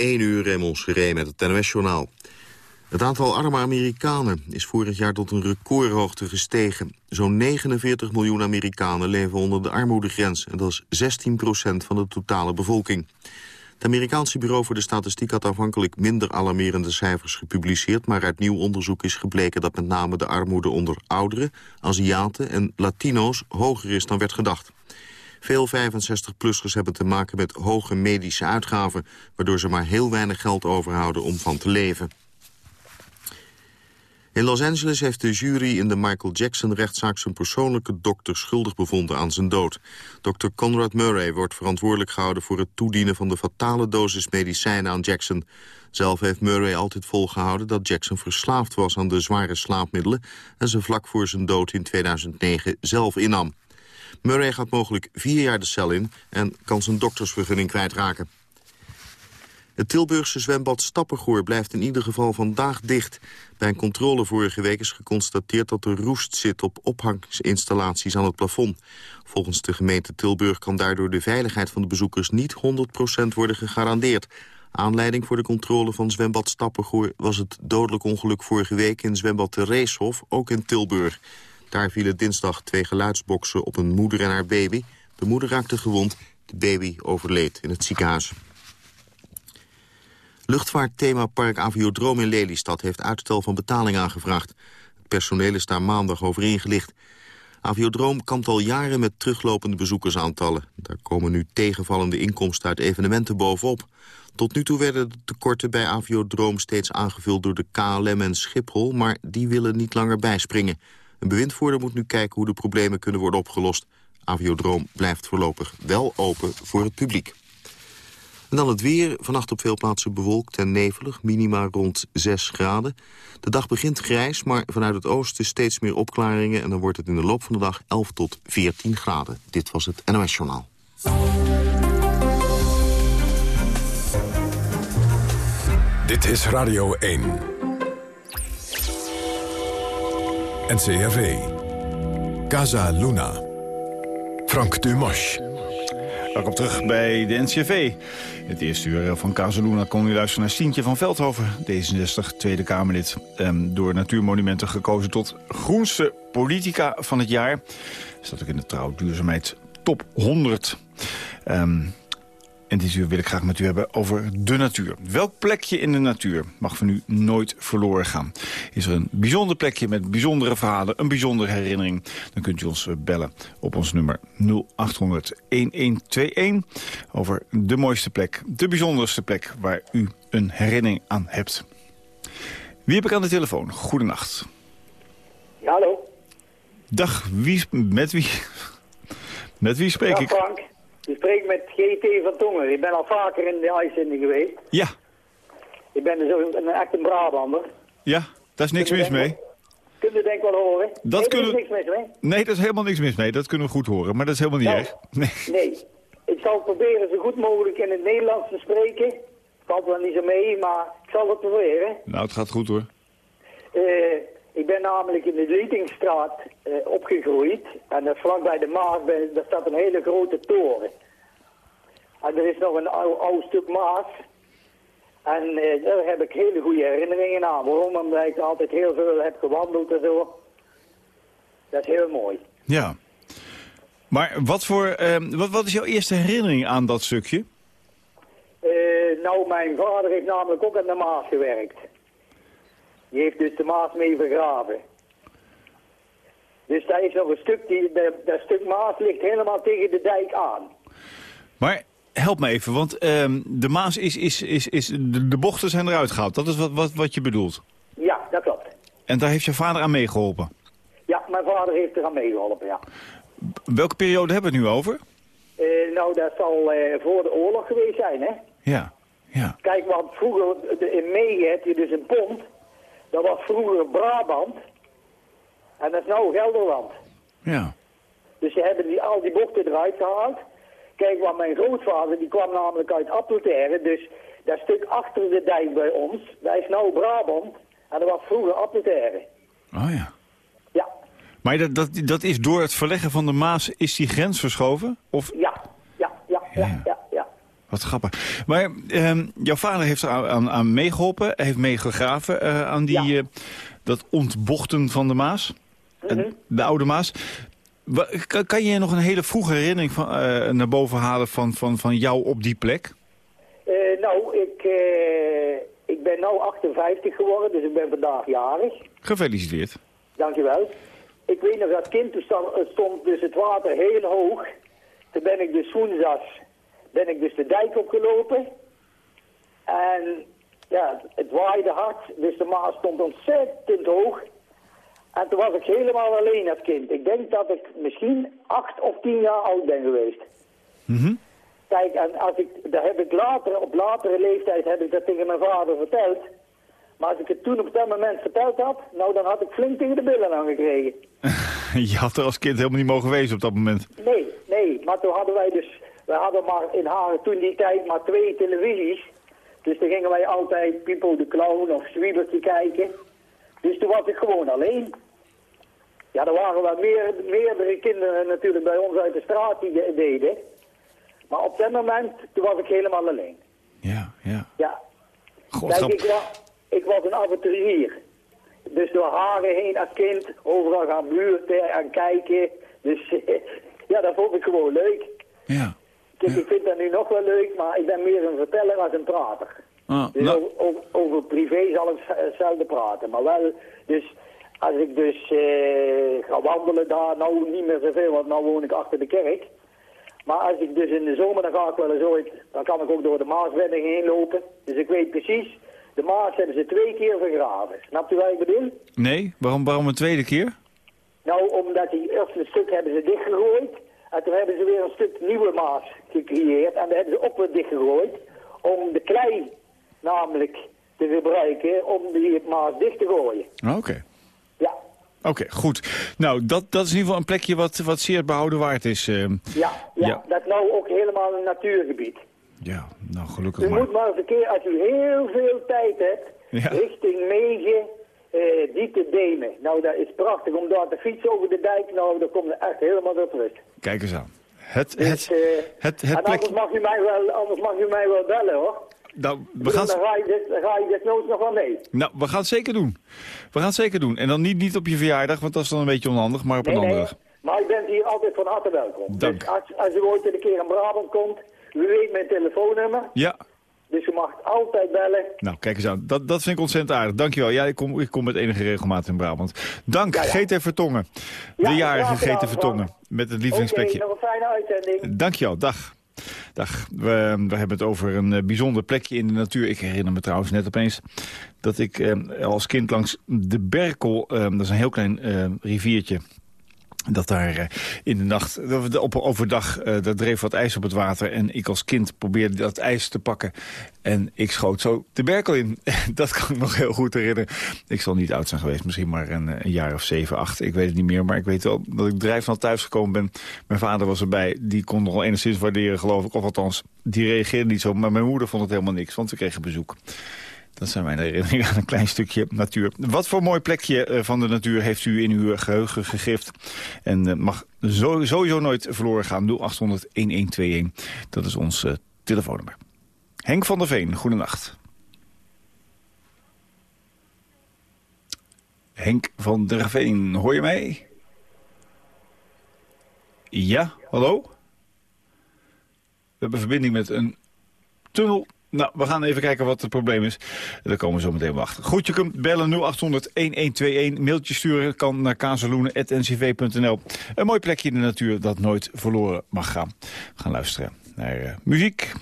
1 uur Raymond Seré met het NOS-journaal. Het aantal arme Amerikanen is vorig jaar tot een recordhoogte gestegen. Zo'n 49 miljoen Amerikanen leven onder de armoedegrens... en dat is 16 procent van de totale bevolking. Het Amerikaanse Bureau voor de Statistiek had aanvankelijk minder alarmerende cijfers gepubliceerd, maar uit nieuw onderzoek is gebleken dat met name de armoede onder ouderen, Aziaten en Latino's hoger is dan werd gedacht. Veel 65-plussers hebben te maken met hoge medische uitgaven... waardoor ze maar heel weinig geld overhouden om van te leven. In Los Angeles heeft de jury in de Michael Jackson-rechtszaak... zijn persoonlijke dokter schuldig bevonden aan zijn dood. Dr. Conrad Murray wordt verantwoordelijk gehouden... voor het toedienen van de fatale dosis medicijnen aan Jackson. Zelf heeft Murray altijd volgehouden dat Jackson verslaafd was... aan de zware slaapmiddelen... en ze vlak voor zijn dood in 2009 zelf innam. Murray gaat mogelijk vier jaar de cel in... en kan zijn doktersvergunning kwijtraken. Het Tilburgse zwembad Stappengoor blijft in ieder geval vandaag dicht. Bij een controle vorige week is geconstateerd dat er roest zit op ophangsinstallaties aan het plafond. Volgens de gemeente Tilburg kan daardoor de veiligheid van de bezoekers niet 100% worden gegarandeerd. Aanleiding voor de controle van zwembad Stappengoor was het dodelijk ongeluk vorige week in zwembad de Reeshof, ook in Tilburg. Daar vielen dinsdag twee geluidsboksen op een moeder en haar baby. De moeder raakte gewond, de baby overleed in het ziekenhuis. Luchtvaartthemapark Aviodroom in Lelystad heeft uitstel van betaling aangevraagd. Het personeel is daar maandag over ingelicht. Aviodroom kampt al jaren met teruglopende bezoekersaantallen. Daar komen nu tegenvallende inkomsten uit evenementen bovenop. Tot nu toe werden de tekorten bij Aviodroom steeds aangevuld door de KLM en Schiphol... maar die willen niet langer bijspringen. Een bewindvoerder moet nu kijken hoe de problemen kunnen worden opgelost. Aviodroom blijft voorlopig wel open voor het publiek. En dan het weer. Vannacht op veel plaatsen bewolkt en nevelig. Minima rond 6 graden. De dag begint grijs, maar vanuit het oosten steeds meer opklaringen... en dan wordt het in de loop van de dag 11 tot 14 graden. Dit was het NOS Journaal. Dit is Radio 1. NCRV. Casa Luna. Frank Dumas. Welkom terug bij de NCV. Het eerste uur van Casaluna kon u luisteren naar Sientje van Veldhoven... D66, Tweede Kamerlid, um, door Natuurmonumenten gekozen... tot groenste politica van het jaar. Staat ook in de trouw duurzaamheid top 100. Um, en dit uur wil ik graag met u hebben over de natuur. Welk plekje in de natuur mag van u nooit verloren gaan? Is er een bijzonder plekje met bijzondere verhalen, een bijzondere herinnering? Dan kunt u ons bellen op ons nummer 0800-1121 over de mooiste plek, de bijzonderste plek waar u een herinnering aan hebt. Wie heb ik aan de telefoon? Goedenacht. hallo. Dag, wie, met wie, met wie spreek ik? Frank. Je spreekt met GT van Tongen. Ik ben al vaker in de uitzending geweest. Ja. Ik ben dus een, een echt een Brabander. Ja, daar is niks mis mee. Kun je denk ik wel horen? Dat nee, kunnen... Er is niks mis mee. Nee, dat is helemaal niks mis mee. Dat kunnen we goed horen. Maar dat is helemaal niet Nou, erg. Nee. Nee. Ik zal proberen zo goed mogelijk in het Nederlands te spreken. Valt wel niet zo mee, maar ik zal het proberen. Nou, het gaat goed hoor. Eh, ik ben namelijk in de Lietingstraat eh, opgegroeid. En uh, vlakbij de Maas, ben, daar staat een hele grote toren. En er is nog een oud, oud stuk Maas. En eh, daar heb ik hele goede herinneringen aan. Waarom? Omdat ik altijd heel veel heb gewandeld en zo. Dat is heel mooi. Ja. Maar wat, voor, ehm, wat, wat is jouw eerste herinnering aan dat stukje? Eh, nou, mijn vader heeft namelijk ook aan de Maas gewerkt. Die heeft dus de Maas mee vergraven. Dus daar is nog een stuk, die, dat stuk Maas ligt helemaal tegen de dijk aan. Maar help me even, want ehm, de Maas is, is, is, is de, de bochten zijn eruit gehaald. Dat is wat, wat, wat je bedoelt. Ja, dat klopt. En daar heeft je vader aan meegeholpen. Ja, mijn vader heeft er aan meegeholpen, ja. Welke periode hebben we het nu over? Eh, nou, dat zal eh, voor de oorlog geweest zijn, hè? Ja, ja. Kijk, want vroeger in Megen heb je dus een pont. Dat was vroeger Brabant. En dat is nou Gelderland. Ja. Dus ze hebben die, al die bochten eruit gehaald. Kijk, want mijn grootvader die kwam namelijk uit Appelterre. Dus dat stuk achter de dijk bij ons, dat is nou Brabant. En dat was vroeger Appelterre. Oh ja. Ja, Maar dat, dat, dat is door het verleggen van de Maas, is die grens verschoven? Of... ja, ja, ja, ja, Ja. ja. Wat grappig. Maar ehm, jouw vader heeft er aan, aan meegeholpen, heeft meegegraven uh, aan die, uh, dat ontbochten van de Maas. Mm -hmm. De Oude Maas. Kan, kan, je nog een hele vroege herinnering van, naar boven halen van, van, van jou op die plek? nou, ik, ik ben nu 58 geworden, dus ik ben vandaag jarig. Gefeliciteerd. Dankjewel. Ik weet nog, als kind stond dus het water heel hoog. Toen ben ik dus woensdags ben ik dus de dijk opgelopen. En ja, het waaide hard, dus de Maas stond ontzettend hoog. En toen was ik helemaal alleen als kind. Ik denk dat ik misschien acht of tien jaar oud ben geweest. Mm Kijk, en als ik, dat heb ik later, op latere leeftijd heb ik dat tegen mijn vader verteld. Maar als ik het toen op dat moment verteld had, nou dan had ik flink tegen de billen aangekregen. Je had er als kind helemaal niet mogen wezen op dat moment. Nee, nee, maar toen hadden wij dus we hadden maar in Haren toen die tijd maar twee televisies. Dus dan gingen wij altijd Pipo de Clown of Zwiebertje kijken. Dus toen was ik gewoon alleen. Ja, er waren wel meer, meerdere kinderen natuurlijk bij ons uit de straat die de, deden. Maar op dat moment, toen was ik helemaal alleen. Ja, ja. Ja. God, Kijk, ik was, ik was een avonturier. Dus door Haren heen als kind, overal gaan buurten en kijken. Dus ja, dat vond ik gewoon leuk. Ja. Dus ik vind dat nu nog wel leuk, maar ik ben meer een verteller als een prater. Ah, dus nou, over, over, privé zal ik zelden praten. Maar wel, dus als ik dus uh, ga wandelen daar, nou niet meer zoveel, want nou woon ik achter de kerk. Maar als ik dus in de zomer, dan ga ik wel eens ooit, dan kan ik ook door de Maasbedding heen lopen. Dus ik weet precies, de Maas hebben ze twee keer vergraven. Snapt u wat ik bedoel? Nee, waarom, waarom een tweede keer? Nou, omdat die eerste stuk hebben ze dichtgegooid. En toen hebben ze weer een stuk nieuwe Maas gecreëerd. En daar hebben ze ook weer dichtgegooid. Om de klei namelijk te gebruiken om die Maas dicht te gooien. Oké. Ja. Oké, goed. Nou, dat, dat is in ieder geval een plekje wat, wat zeer behouden waard is. Uh, ja, ja, ja, dat is nou ook helemaal een natuurgebied. Ja, nou gelukkig U maar. moet maar eens een keer, als u heel veel tijd hebt, Ja. richting Megen, eh Diete Demen. Nou, dat is prachtig om daar te fietsen over de dijk. Nou, daar komt er echt helemaal tot rust. Kijk eens aan. Het, Dus, het, eh, het, en het anders plekje... mag, u mij wel, anders mag u mij wel bellen, hoor. Nou, we Dan gaan, ga je dit, dan ga je dit nooit nog wel mee. nou, we gaan het zeker doen. We gaan het zeker doen. En dan niet, niet op je verjaardag, want dat is dan een beetje onhandig, maar op een andere dag. Maar u bent hier altijd van harte welkom. Dank. Dus als, als u ooit een keer in Brabant komt, u weet mijn telefoonnummer. Ja, Dus u mag altijd bellen. nou, kijk eens aan. Dat, dat vind ik ontzettend aardig. Dankjewel. Ja, ik kom, ik kom met enige regelmaat in Brabant. Dank, Ja, ja. GT Vertongen. Ja, De jarige graag gedaan, GT Vertongen. Met het Oké, lievelingsplekje. nog een fijne uitzending. Dankjewel, dag. Dag. We, we hebben het over een eh, bijzonder plekje in de natuur. Ik herinner me trouwens net opeens dat ik eh, als kind langs de Berkel... eh, dat is een heel klein eh, riviertje... Dat daar eh, in de nacht, dat overdag, eh daar dreef wat ijs op het water. En ik als kind probeerde dat ijs te pakken. En ik schoot zo de berkel in. dat kan ik nog heel goed herinneren. Ik zal niet oud zijn geweest, misschien maar een, eh, een jaar of zeven, acht. Ik weet het niet meer, maar ik weet wel dat ik drijfnal thuis gekomen ben. Mijn vader was erbij, die kon nog enigszins waarderen, geloof ik. Of althans, die reageerde niet zo. Maar mijn moeder vond het helemaal niks, want we kregen bezoek. Dat zijn mijn herinneringen aan een klein stukje natuur. Wat voor mooi plekje eh, van de natuur heeft u in uw geheugen gegrift? En eh, mag sowieso nooit verloren gaan. 0800-1121. Dat is ons eh, telefoonnummer. Henk van der Veen, goedenacht. Henk van der Veen, hoor je mij? Ja, hallo? We hebben verbinding met een tunnel. Nou, we gaan even kijken wat het probleem is. Daar komen we zo meteen wel achter. Goed, je kunt bellen 0800-1121. Mailtje sturen kan naar kazeloenen.ncv.nl. Een mooi plekje in de natuur dat nooit verloren mag gaan. We gaan luisteren naar eh, muziek.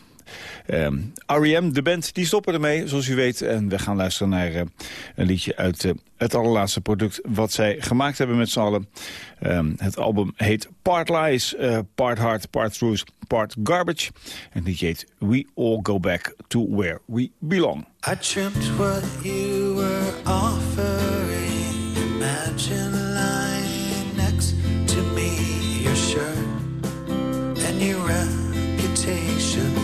Ehm, R.E.M., de band, die stoppen ermee, zoals u weet. En we gaan luisteren naar eh, een liedje uit eh, het allerlaatste product... wat zij gemaakt hebben met z'n allen. Ehm, het album heet Part Lies, eh, Part Heart, Part Truth, Part Garbage. En het liedje heet We All Go Back to Where We Belong. I dreamt what you were offering. Imagine lying next to me, your shirt and your reputation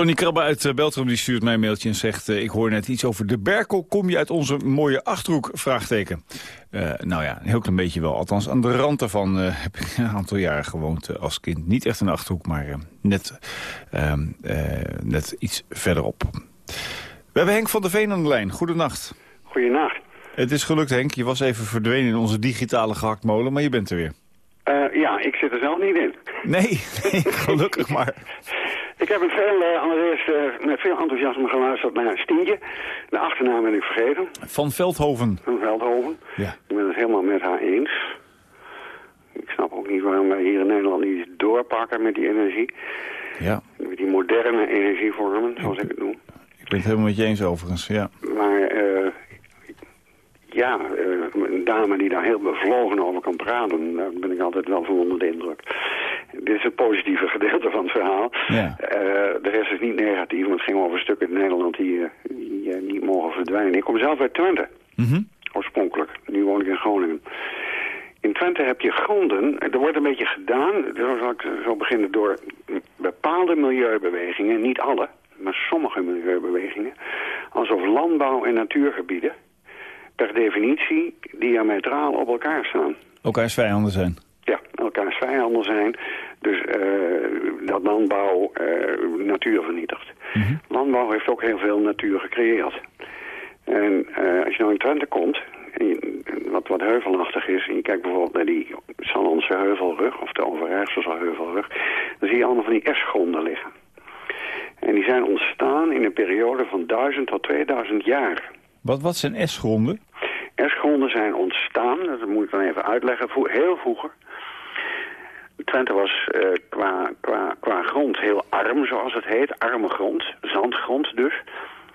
Tony Krabbe uit eh, Beltrum die stuurt mij een mailtje en zegt... eh, ik hoor net iets over de Berkel. Kom je uit onze mooie Achterhoek? Vraagteken. Eh, nou ja, een heel klein beetje wel. Althans, aan de rand daarvan heb ik een aantal jaren gewoond als kind. Niet echt in de Achterhoek, maar net, ehm, eh, net iets verderop. We hebben Henk van der Veen aan de lijn. Goedenacht. Goedenacht. Het is gelukt, Henk. Je was even verdwenen in onze digitale gehaktmolen, maar je bent er weer. Ja, ik zit er zelf niet in. Nee, gelukkig maar. Ik heb een veel, eh, allereerst eh, met veel enthousiasme geluisterd naar Stientje. De achternaam ben ik vergeten, Van Veldhoven. van Veldhoven. Ja. Ik ben het helemaal met haar eens. Ik snap ook niet waarom wij hier in Nederland niet doorpakken met die energie. Ja, Met die moderne energievormen, zoals ik het noem. ik ben het helemaal met je eens overigens, ja. Maar eh, ja, eh, een dame die daar heel bevlogen over kan praten, daar ben ik altijd wel van onder de indruk. Dit is het positieve gedeelte van het verhaal. Ja. Eh, de rest is niet negatief, want het ging over stukken in Nederland die, eh, die niet mogen verdwijnen. Ik kom zelf uit Twente, Mhm. oorspronkelijk. Nu woon ik in Groningen. In Twente heb je gronden, er wordt een beetje gedaan, zo zal ik zo beginnen, door bepaalde milieubewegingen, niet alle, maar sommige milieubewegingen, alsof landbouw en natuurgebieden per definitie diametraal op elkaar staan. Elkaars vijanden zijn. Ja, elkaars vijanden zijn. Dus eh, dat landbouw eh, natuur vernietigt. Landbouw heeft ook heel veel natuur gecreëerd. En eh, als je nou in Twente komt, je- wat, wat heuvelachtig is... en je kijkt bijvoorbeeld naar die Sallandse heuvelrug... of de Overijsselse heuvelrug... dan zie je allemaal van die esgronden liggen. En die zijn ontstaan in een periode van 1000 tot 2000 jaar. Wat, wat zijn S-gronden? Esgronden zijn ontstaan, dat moet ik dan even uitleggen, heel vroeger. Twente was eh, qua, qua, qua grond heel arm, zoals het heet. Arme grond, zandgrond dus.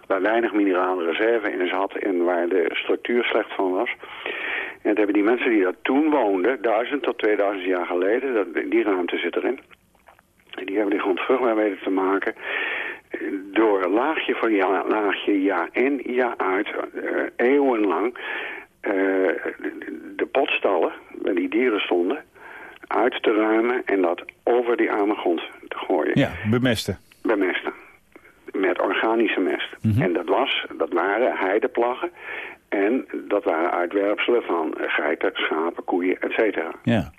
waar weinig minerale reserve in zat en waar de structuur slecht van was. En dat hebben die mensen die daar toen woonden, duizend tot 2000 jaar geleden, dat, die ruimte zit erin. En die hebben die grond vruchtbaar weten te maken door laagje voor ja, laagje, jaar in, jaar uit, eh, eeuwenlang, eh, de, potstallen waar die dieren stonden, uit te ruimen en dat over die arme grond te gooien. Ja, bemesten. Bemesten. Met organische mest. En dat, was, dat waren heideplaggen. En dat waren uitwerpselen van geiten, schapen, koeien, et cetera. Ja.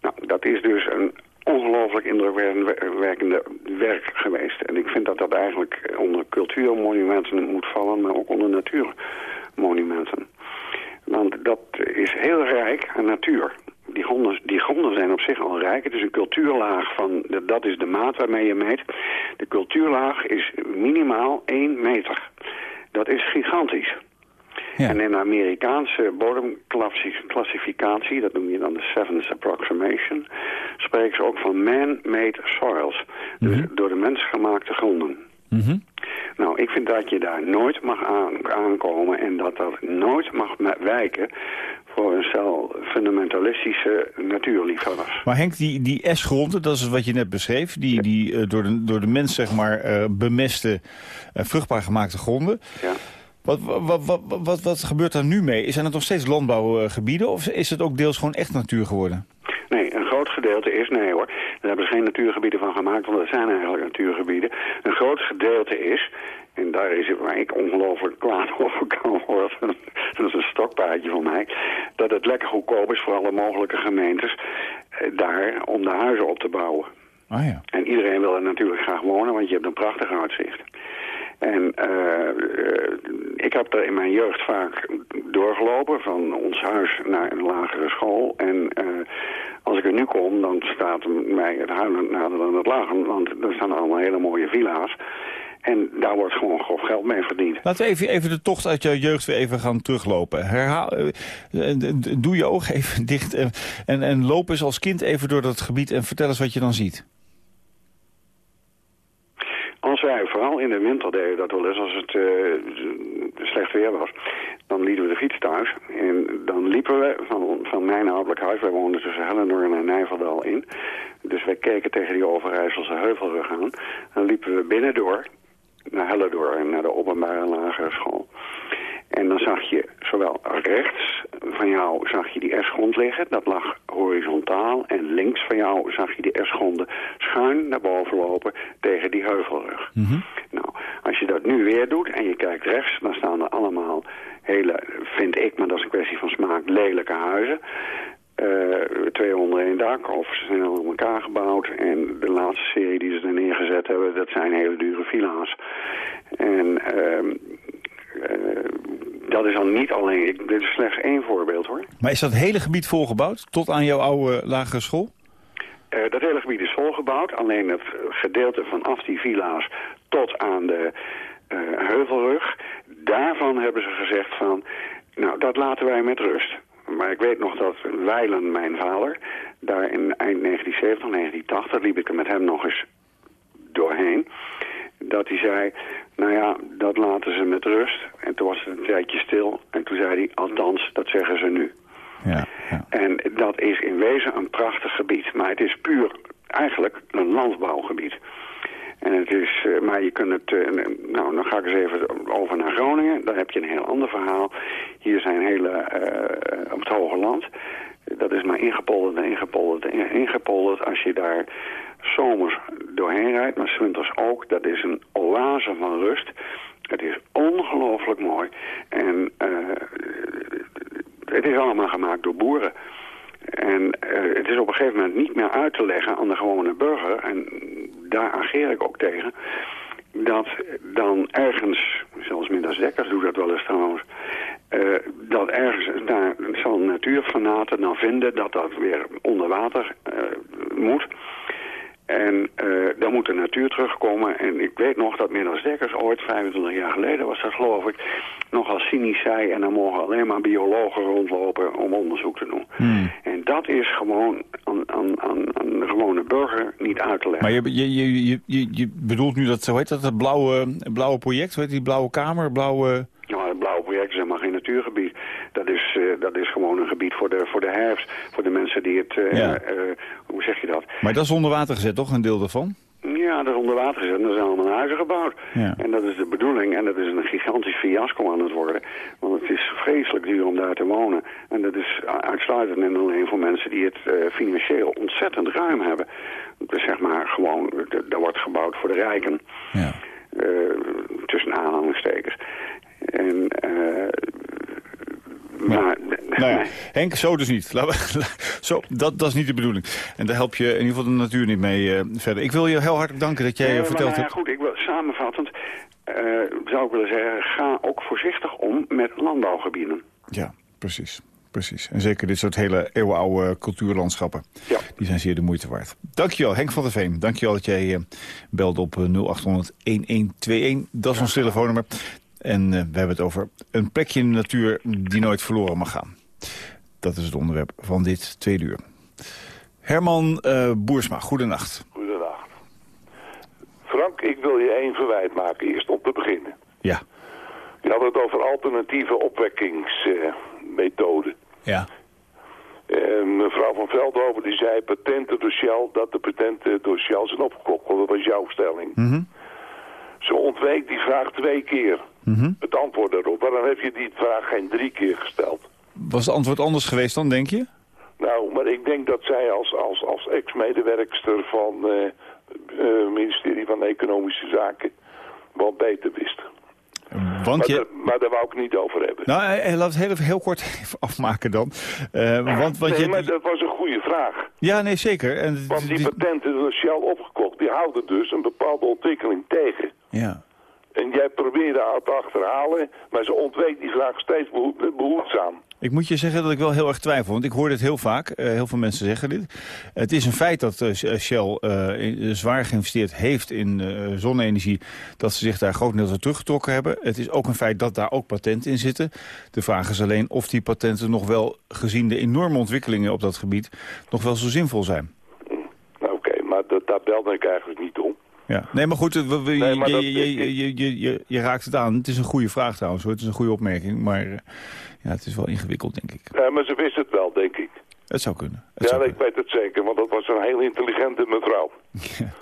Nou, dat is dus een ongelooflijk indrukwekkende werk geweest. En ik vind dat dat eigenlijk onder cultuurmonumenten moet vallen, maar ook onder natuurmonumenten. Want dat is heel rijk aan natuur. Die gronden, die gronden zijn op zich al rijk. Het is een cultuurlaag van, dat is de maat waarmee je meet. De cultuurlaag is minimaal 1 meter. Dat is gigantisch. Ja. En in de Amerikaanse bodemclassificatie, dat noem je dan de Seventh Approximation, spreken ze ook van man-made soils. Dus door de mens gemaakte gronden. Mhm. Nou, ik vind dat je daar nooit mag aan, aankomen en dat dat nooit mag wijken voor een stel fundamentalistische natuurliefhebbers. Maar Henk, die, die S-gronden, dat is wat je net beschreef... die, die eh, door, de, door de mens zeg maar eh, bemeste, eh, vruchtbaar gemaakte gronden... Ja. Wat, wat, wat, wat, wat, gebeurt daar nu mee? Zijn het nog steeds landbouwgebieden of is het ook deels gewoon echt natuur geworden? Nee, een groot gedeelte is, nee hoor, daar hebben ze geen natuurgebieden van gemaakt, want dat zijn eigenlijk natuurgebieden. Een groot gedeelte is, en daar is het waar ik ongelooflijk kwaad over kan worden, dat is een stokpaardje van mij, dat het lekker goedkoop is voor alle mogelijke gemeentes eh, daar om de huizen op te bouwen. Ah ja. En iedereen wil er natuurlijk graag wonen, want je hebt een prachtig uitzicht. En eh, eh, ik heb er in mijn jeugd vaak doorgelopen, van ons huis naar een lagere school. En eh, als ik er nu kom, dan staat mij het huilen nader dan het lachen, want er staan allemaal hele mooie villa's. En daar wordt gewoon grof geld mee verdiend. Laten we even, even de tocht uit jouw jeugd weer even gaan teruglopen. Herhaal, doe je ogen even dicht en, en loop eens als kind even door dat gebied en vertel eens wat je dan ziet. Als wij, vooral in de winter deden dat wel eens, als het eh, slecht weer was, dan lieten we de fiets thuis. En dan liepen we van, van mijn ouderlijk huis, wij woonden tussen Hellendoorn en Nijverdal in. Dus wij keken tegen die Overijsselse heuvelrug aan. Dan liepen we binnendoor naar Hellendoor en naar de openbare lagere school. En dan zag je zowel rechts van jou zag je die S-grond liggen, dat lag horizontaal. En links van jou zag je die S-gronden schuin naar boven lopen tegen die heuvelrug. Nou, als je dat nu weer doet en je kijkt rechts, dan staan er allemaal hele, vind ik, maar dat is een kwestie van smaak, lelijke huizen. Eh, twee onder één dak, of ze zijn al op elkaar gebouwd. En de laatste serie die ze er neergezet hebben, dat zijn hele dure villa's. En eh, dat is dan niet alleen, ik, dit is slechts één voorbeeld hoor. Maar is dat hele gebied volgebouwd tot aan jouw oude lagere school? Eh, dat hele gebied is volgebouwd. Alleen het gedeelte vanaf die villa's tot aan de eh, heuvelrug. Daarvan hebben ze gezegd van, nou dat laten wij met rust. Maar ik weet nog dat Weilen, mijn vader, daar in eind 1970, 1980, liep ik er met hem nog eens doorheen. Dat hij zei, nou ja, dat laten ze met rust. En toen was het een tijdje stil. En toen zei hij, althans, dat zeggen ze nu. Ja, ja. En dat is in wezen een prachtig gebied. Maar het is puur eigenlijk een landbouwgebied. En het is, eh, maar je kunt het, eh, nou dan ga ik eens even over naar Groningen. Daar heb je een heel ander verhaal. Hier zijn hele, eh, op het hoge land. Dat is maar ingepolderd en ingepolderd en ingepolderd. Als je daar zomers doorheen rijdt, maar winters ook. Dat is een oase van rust. Het is ongelooflijk mooi. En het is allemaal gemaakt door boeren. En eh, het is op een gegeven moment niet meer uit te leggen aan de gewone burger. En daar ageer ik ook tegen. Dat dan ergens, zelfs Midas Dekkers doet dat wel eens trouwens... eh, dat ergens, daar zal natuurfanaten dan vinden dat dat weer onder water eh, moet... En eh, dan moet de natuur terugkomen. En ik weet nog dat Midas Dekkers ooit, 25 jaar geleden was dat geloof ik, nogal cynisch zei... en dan mogen alleen maar biologen rondlopen om onderzoek te doen. En dat is gewoon aan, aan, aan, aan gewone burger niet uit te leggen. Maar je, je, je, je, je, bedoelt nu dat, zo heet dat, het blauwe, blauwe project, heet die blauwe kamer, blauwe... Ja, het blauwe project is helemaal geen natuurgebied. Dat is, eh, dat is gewoon een gebied voor de, voor de herfst. Voor de mensen die het... eh, Ja. eh, hoe zeg je dat? Maar dat is onder water gezet, toch, een deel daarvan? Ja, dat is onder water gezet en er zijn allemaal huizen gebouwd. Ja. En dat is de bedoeling. En dat is een gigantisch fiasco aan het worden. Want het is vreselijk duur om daar te wonen. En dat is uitsluitend en alleen voor mensen die het financieel ontzettend ruim hebben. Dus zeg maar gewoon, daar wordt gebouwd voor de rijken. Ja. Tussen aanhalingstekens. En, maar, Nou ja, nee. Henk, zo dus niet. Zo, dat, dat is niet de bedoeling. En daar help je in ieder geval de natuur niet mee eh, verder. Ik wil je heel hartelijk danken dat jij Nee, eh, maar verteld nou ja, hebt. goed, ik wil samenvattend eh, zou ik willen zeggen, ga ook voorzichtig om met landbouwgebieden. Ja, precies. Precies. En zeker dit soort hele eeuwenoude cultuurlandschappen. Ja. Die zijn zeer de moeite waard. Dankjewel, Henk van der Veen. Dankjewel dat jij eh, belde op eh, 0800-1121. Dat is ons telefoonnummer. En eh, we hebben het over een plekje in de natuur die nooit verloren mag gaan. Dat is het onderwerp van dit tweede uur. Herman eh, Boersma, goedenacht. Goedendag. Frank, ik wil je één verwijt maken, eerst om te beginnen. Ja. Je had het over alternatieve opwekkingsmethoden. Ja. Eh, mevrouw van Veldhoven die zei patenten door Shell, dat de patenten door Shell zijn opgekocht. Dat was jouw stelling. Mhm. Ze ontweek die vraag twee keer. Mhm. Het antwoord daarop. Waarom heb je die vraag geen drie keer gesteld? Was het antwoord anders geweest dan, denk je? Nou, maar ik denk dat zij als, als, als ex-medewerkster van het ministerie van Economische Zaken wel beter wist. Want Maar, je... daar, maar daar wou ik niet over hebben. Nou, eh, eh, laat het heel, heel kort even afmaken dan. Eh, want, want nee, je... maar dat was een goede vraag. Ja, nee, zeker. En, Want die die- patenten door Shell opgekocht, die houden dus een bepaalde ontwikkeling tegen. Ja. En jij probeerde haar te achterhalen, maar ze ontweek die vraag steeds behoed- behoedzaam. Ik moet je zeggen dat ik wel heel erg twijfel, want ik hoor dit heel vaak. Eh, heel veel mensen zeggen dit. Het is een feit dat eh, Shell eh, in- zwaar geïnvesteerd heeft in zonne-energie... dat ze zich daar grotendeels uit teruggetrokken hebben. Het is ook een feit dat daar ook patenten in zitten. De vraag is alleen of die patenten nog wel, gezien de enorme ontwikkelingen op dat gebied... nog wel zo zinvol zijn. Nou oké, maar dat, daar belde ik eigenlijk niet om. Ja. Nee, maar goed, we- we- Nee, maar je, dat- je, je, je, je, raakt het aan. Het is een goede vraag trouwens, hoor. Het is een goede opmerking, maar eh, ja, het is wel ingewikkeld, denk ik. Ja, maar ze wist het wel, denk ik. Het zou kunnen. Het Ja, zou ik weet het zeker, want dat was een heel intelligente mevrouw.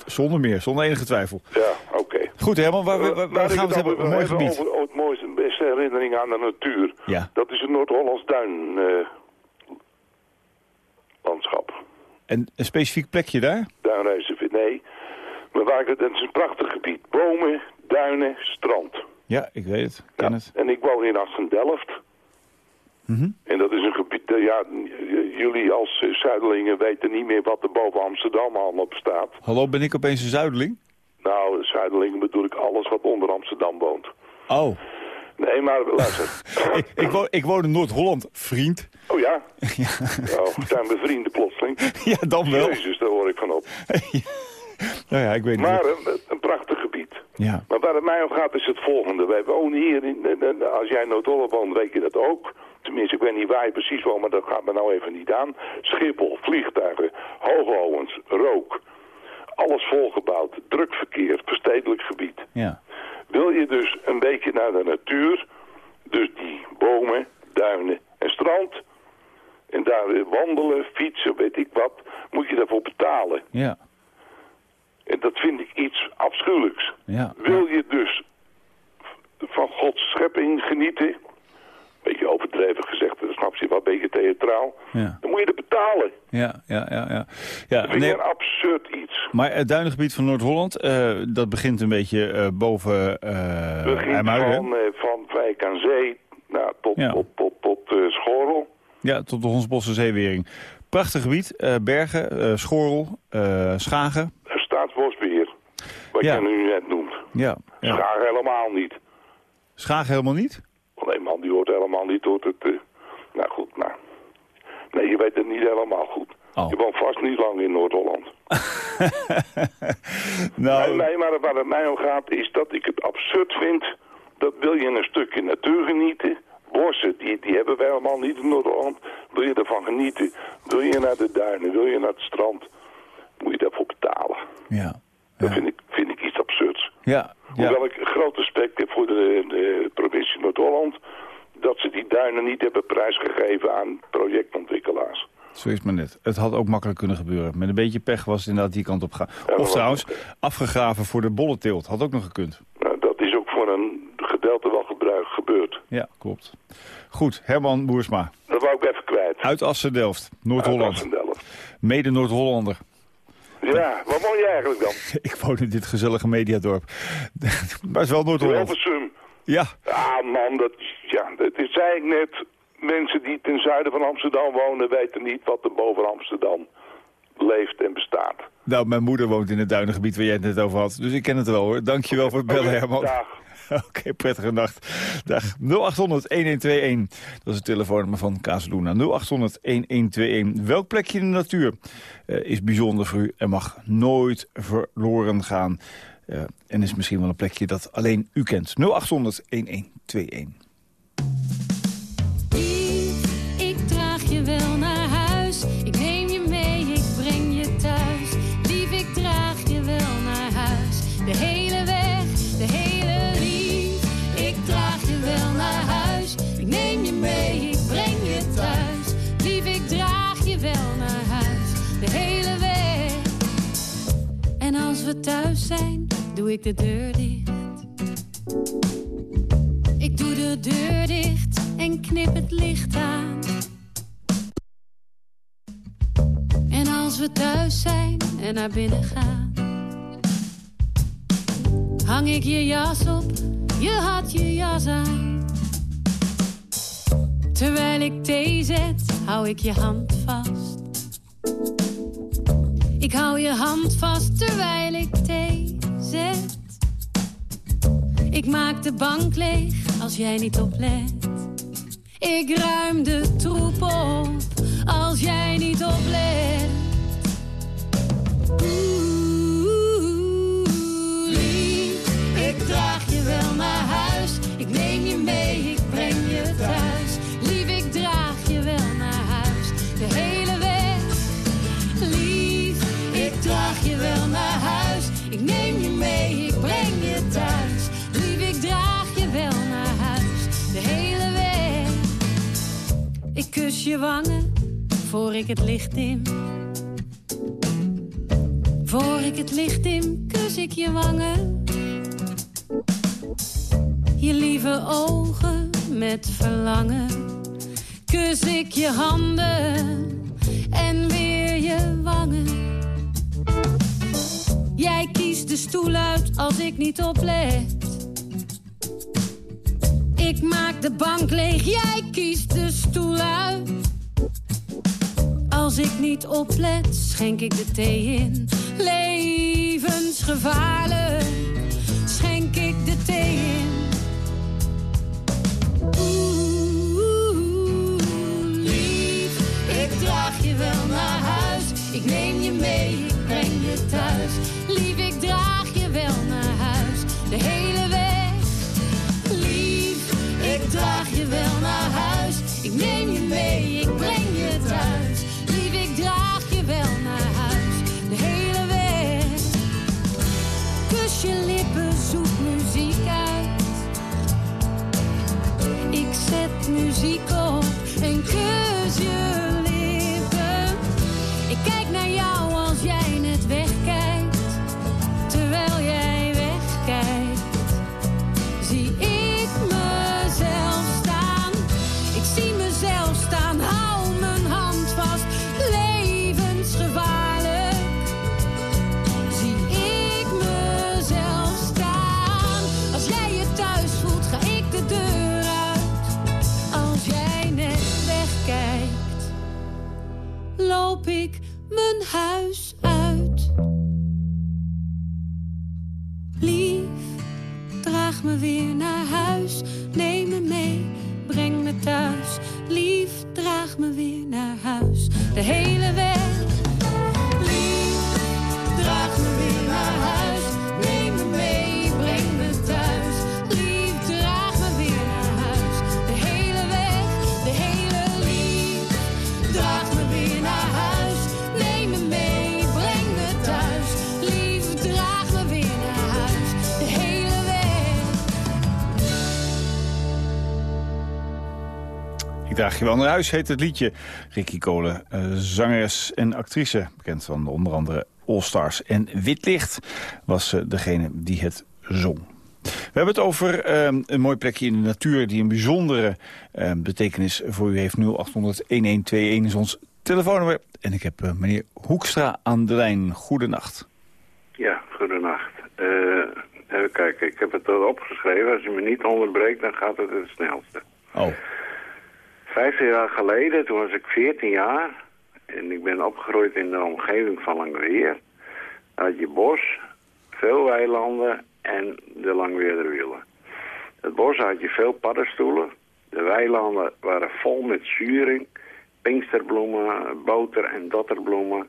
Zonder meer, zonder enige twijfel. Ja, oké. Goed, Herman, waar, waar, waar ik gaan we het hebben? over Een mooi gebied. Over het mooiste, beste herinnering aan de natuur. Ja. Dat is het Noord-Hollands duin eh, landschap. En een specifiek plekje daar? Duinreservaat, nee. Waar ik het, is een prachtig gebied. Bomen, duinen, strand. Ja, ik weet het. Ken Ja, het. En ik woon in Assen-Delft. Mhm. En dat is een gebied, eh, ja, jullie als Zuidelingen weten niet meer wat er boven Amsterdam allemaal bestaat. Hallo, ben ik opeens een zuideling? Nou, Zuidelingen bedoel ik alles wat onder Amsterdam woont. Oh, Nee, maar luister. ik, ik, woon, ik woon in Noord-Holland, vriend. Oh ja? Nou, zijn we vrienden plotseling? Ja, dan wel. Jezus, daar hoor ik van op. Nou ja, ik weet niet. Maar een, een prachtig gebied. Ja, Maar waar het mij om gaat is het volgende. Wij wonen hier, in, en- en als jij in Noord-Holland woont, weet je dat ook. Tenminste, ik weet niet waar je precies woont, maar dat gaat me nou even niet aan. Schiphol, vliegtuigen, hoogovens, rook. Alles volgebouwd, druk verkeer, verstedelijk gebied. ja. Wil je dus een beetje naar de natuur, dus die bomen, duinen en strand... en daar wandelen, fietsen, weet ik wat, moet je daarvoor betalen. Ja, En dat vind ik iets afschuwelijks. ja. Wil je dus van Gods schepping genieten, beetje overdreven gezegd, dat snap je wel, een beetje theatraal, Ja, dan moet je er betalen. ja, ja, ja. ja. ja Dat vind nee, een absurd iets. maar het duinengebied van Noord-Holland, eh, dat begint een beetje eh, boven eh Begint van, van Wijk aan Zee nou, tot, Ja. tot, tot, tot Schorrel. Ja, tot de Honsbosse Zeewering. Prachtig gebied, bergen, Schorrel, eh, Schagen. Wat Ja. je nu net noemt. Ja, ja. Schagen helemaal niet. Schagen helemaal niet? Een man die hoort helemaal niet tot het... eh, nou goed, nou. Nee, je weet het niet helemaal goed. Oh. Je woont vast niet lang in Noord-Holland. nou, Nee, nee, maar waar het mij om gaat is dat ik het absurd vind. Dat wil je een stukje natuur genieten. Bossen, die, die hebben wij helemaal niet in Noord-Holland. Wil je ervan genieten? Wil je naar de duinen? Wil je naar het strand? moet je daarvoor betalen. Ja. Dat vind, ik, vind ik iets absurds. Ja. Hoewel ik groot respect heb voor de, de provincie Noord-Holland... dat ze die duinen niet hebben prijsgegeven aan projectontwikkelaars. Zo is het maar net. Het had ook makkelijk kunnen gebeuren. Met een beetje pech was het inderdaad die kant op maar Of trouwens, afgegraven voor de bolleteelt. Had ook nog gekund. Nou, dat is ook voor een gedeelte wel gebruik gebeurd. Ja, klopt. Goed, Herman Boersma. Dat wou ik even kwijt. Uit Assen-Delft, Noord-Holland. Assendelft. Mede Noord-Hollander. Ja, waar woon je eigenlijk dan? Ik woon in dit gezellige mediadorp. maar het is wel Noord-Holland. Hilversum. Ja, Ah man, dat, ja, dat is, zei ik net. Mensen die ten zuiden van Amsterdam wonen weten niet wat er boven Amsterdam leeft en bestaat. nou, mijn moeder woont in het duinengebied waar jij het net over had. Dus ik ken het wel hoor. Dankjewel voor het bellen, Herman. dag. Oké, prettige nacht. Dag 0800-1121. Dat is het telefoonnummer van Kazeluna. 0800-1121. Welk plekje in de natuur eh, is bijzonder voor u en mag nooit verloren gaan? Eh, en is misschien wel een plekje dat alleen u kent. 0800-1121. We thuis zijn, doe ik de deur dicht. Ik doe de deur dicht en knip het licht aan. En als we thuis zijn en naar binnen gaan, hang ik je jas op, je had je jas aan. Terwijl ik thee zet, hou ik je hand vast. Hou je hand vast terwijl ik thee zet. Ik maak de bank leeg als jij niet oplet. Ik ruim de troep op als jij niet oplet. Kus je wangen voor ik het licht dim. Voor ik het licht dim, kus ik je wangen. Je lieve ogen met verlangen. Kus ik je handen en weer je wangen. Jij kiest de stoel uit als ik niet oplet. Ik maak de bank leeg, jij kiest de stoel uit. Als ik niet oplet, schenk ik de thee in. Levensgevaarlijk, schenk ik de thee in. Oeh, lief, ik draag je wel naar huis. Ik neem je mee, ik breng je thuis. Lief, ik draag je wel naar huis. De hele draag je wel naar huis. Ik neem je mee, ik breng je thuis. Lief, ik draag je wel naar huis. De hele weg. Kus je lippen, zoek muziek uit. Ik zet muziek op me Ik draag je wel naar huis, heet het liedje. Ricky Kolen, eh, zangeres en actrice, bekend van onder andere All Stars. En Wit Licht was eh, degene die het zong. We hebben het over ehm, een mooi plekje in de natuur... die een bijzondere ehm, betekenis voor u heeft. 0800-1121 is ons telefoonnummer. En ik heb eh, meneer Hoekstra aan de lijn. Goedenacht. Ja, goedenacht. Even kijken, ik heb het al opgeschreven. Als je me niet onderbreekt, dan gaat het het snelste. Oh, Vijftien jaar geleden, toen was ik 14 jaar. En ik ben opgegroeid in de omgeving van Langweer. Had je bos, veel weilanden en de Langweerderwielen. Het bos had je veel paddenstoelen. De weilanden waren vol met zuring, pinksterbloemen, boter- en dotterbloemen.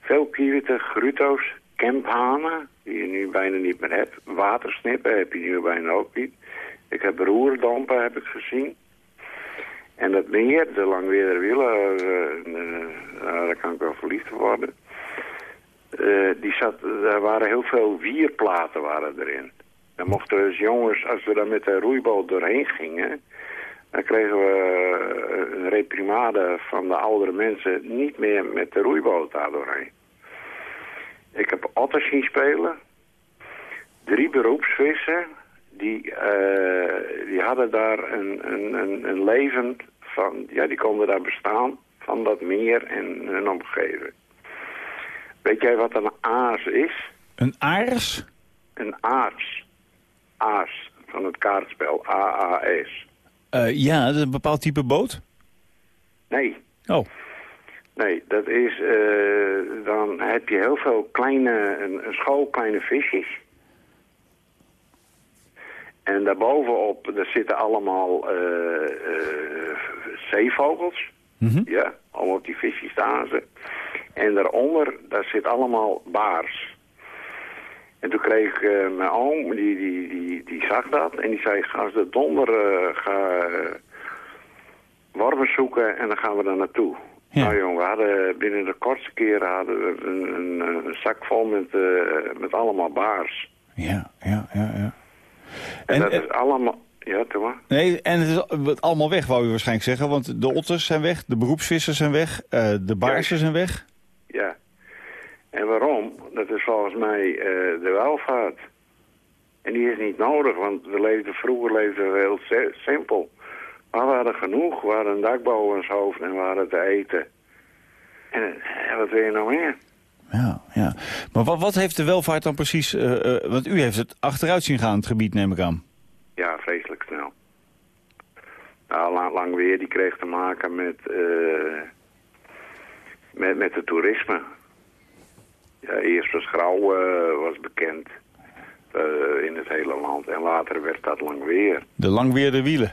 Veel kiewieten, gruto's, kemphanen, die je nu bijna niet meer hebt. Watersnippen heb je nu bijna ook niet. Ik heb roerdampen heb ik gezien. En dat meer, de Langweerderwielen, uh, uh, daar kan ik wel verliefd worden. Eh, die zat, daar waren heel veel wierplaten waren erin. Dan mochten we als jongens, als we daar met de roeiboot doorheen gingen... dan kregen we eh, een reprimade van de oudere mensen... niet meer met de roeiboot daar doorheen. Ik heb otters zien spelen. Drie beroepsvissen. Die, eh, die hadden daar een, een, een, leven van... Ja, die konden daar bestaan van dat meer en hun omgeving. Weet jij wat een aas is? een aars? Een aas. Aas, van het kaartspel. A-A-S. Eh, ja, dat is een bepaald type boot? Nee, Oh, nee, dat is... eh, dan heb je heel veel kleine... Een, een school kleine visjes. En daarbovenop, daar zitten allemaal eh, eh, zeevogels. Mhm. Ja, allemaal op die visjes staan ze. En daaronder, daar zit allemaal baars. En toen kreeg eh, mijn oom, die, die, die, die zag dat. En die zei, ga eens de donder, eh, ga wormen zoeken en dan gaan we daar naartoe. Ja. Nou jongen, we hadden binnen de kortste keren hadden we een, een, een zak vol met, met allemaal baars. ja, ja, ja, ja. En, En, dat eh, is allemaal... Ja, doe maar. Nee, en het is al- allemaal weg, wou je waarschijnlijk zeggen. Want de otters zijn weg, de beroepsvissers zijn weg, eh, de baarsen zijn weg. Ja. En waarom? Dat is volgens mij eh, de welvaart. En die is niet nodig, want we leefden, vroeger leefden we heel si- simpel. Maar we hadden genoeg. We hadden een dak boven ons hoofd en we hadden te eten. En eh, wat wil je nou meer? Ja, ja. Maar wat, wat heeft de welvaart dan precies... eh, eh, want u heeft het achteruit zien gaan, het gebied, neem ik aan. Ja, vreselijk snel. Nou, lang, lang weer, die kreeg te maken met, eh, met, met het toerisme. Ja, eerst was Grauw was bekend in het hele land. En later werd dat lang weer. De langweerde wielen.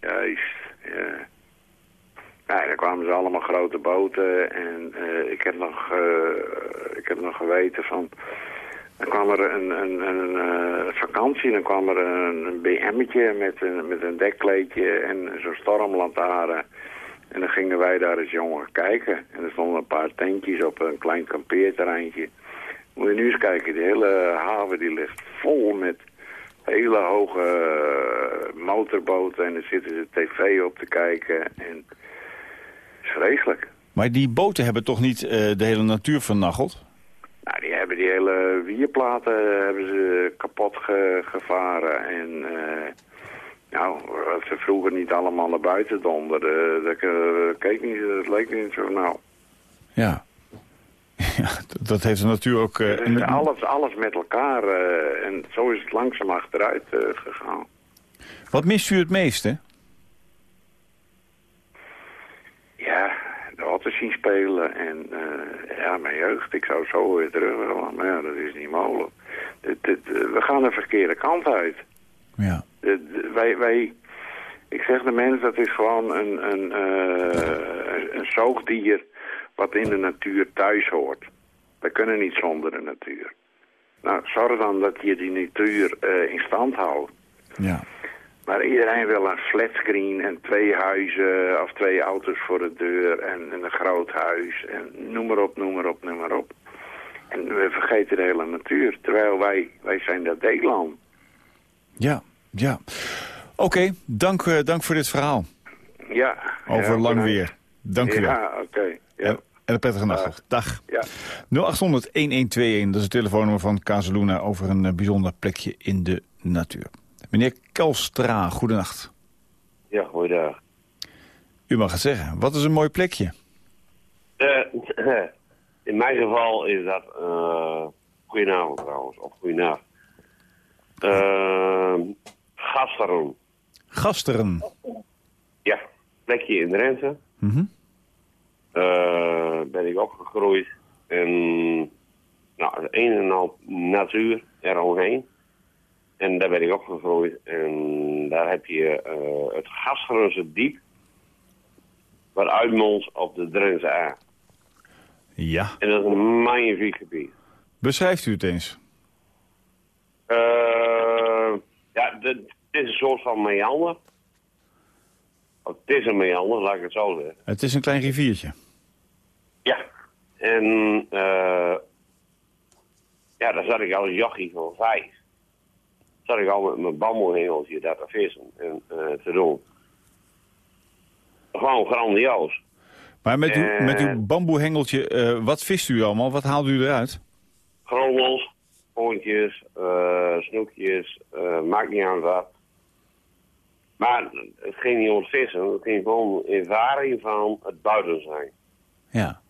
Juist, ja. Ja, daar kwamen ze allemaal grote boten en eh, ik, heb nog, eh, ik heb nog geweten van... Dan kwam er een, een, een eh, vakantie, dan kwam er een, een BM'tje met een, met een dekkleedje en zo'n stormlantaarn. En dan gingen wij daar als jongen kijken. En er stonden een paar tentjes op een klein kampeerterreintje. Moet je nu eens kijken, de hele haven die ligt vol met hele hoge motorboten. En er zitten ze tv op te kijken. En vreselijk. Maar die boten hebben toch niet eh, de hele natuur vernacheld? Nou, die hebben die hele wierplaten hebben ze kapot ge- gevaren. En eh, nou, wat ze vroeger niet allemaal naar buiten donderden, dat, eh, keek niet, dat leek niet zo nou. Ja. ja dat- heeft de natuur ook... eh, is alles, alles met elkaar eh, en zo is het langzaam achteruit eh, gegaan. Wat mist u het meeste? Ja, de otters zien spelen en eh, ja, mijn jeugd, ik zou zo weer terug willen, maar ja, dat is niet mogelijk. Dit- dit, we gaan de verkeerde kant uit. Ja. Wij, wij, ik zeg de mens, dat is gewoon een, een, eh, een zoogdier wat in de natuur thuis hoort. We kunnen niet zonder de natuur. Nou, zorg dan dat je die natuur eh, in stand houdt. Ja. Maar iedereen wil een flatscreen en twee huizen of twee auto's voor de deur en, en een groot huis. En noem maar op, noem maar op, noem maar op. En we vergeten de hele natuur, terwijl wij, wij zijn dat deeland. Ja, ja. Oké, dank, eh, dank voor dit verhaal. Ja. Over ja, lang bedankt. weer. Dank u wel. Ja, oké. Ja. En, en een prettige nacht. nog. Dag. Ja. 0800-1121, dat is het telefoonnummer van Casaluna... over een eh, bijzonder plekje in de natuur. Meneer Kelstra, goedenacht. Ja, goeiedag. U mag het zeggen. Wat is een mooi plekje? Eh, in mijn geval is dat... eh goedenavond trouwens, of goedenacht. Uh, Gasteren. Gasteren. Ja, plekje in Drenthe. Eh, ben ik opgegroeid. En nou, een en al natuur eromheen. En daar ben ik opgegroeid. En daar heb je eh, het Gasterense diep. Wat uitmondt op de Drentse A. Ja. En dat is een magnifiek gebied. Beschrijft u het eens? Eh, ja, dit is een soort van meander. Het is een meander, laat ik het zo zeggen. Het is een klein riviertje. Ja. En eh ja, daar zat ik als jochie van vijf. Zat ik al met mijn bamboehengeltje daar te vissen en eh, te doen. Gewoon grandioos. Maar met, uw, met uw bamboehengeltje, eh, wat vist u allemaal? Wat haalt u eruit? Grondels, poontjes, eh, snoekjes, eh, maakt niet aan wat. Maar het ging niet om het vissen, het ging gewoon om ervaring van het buiten zijn. Ja.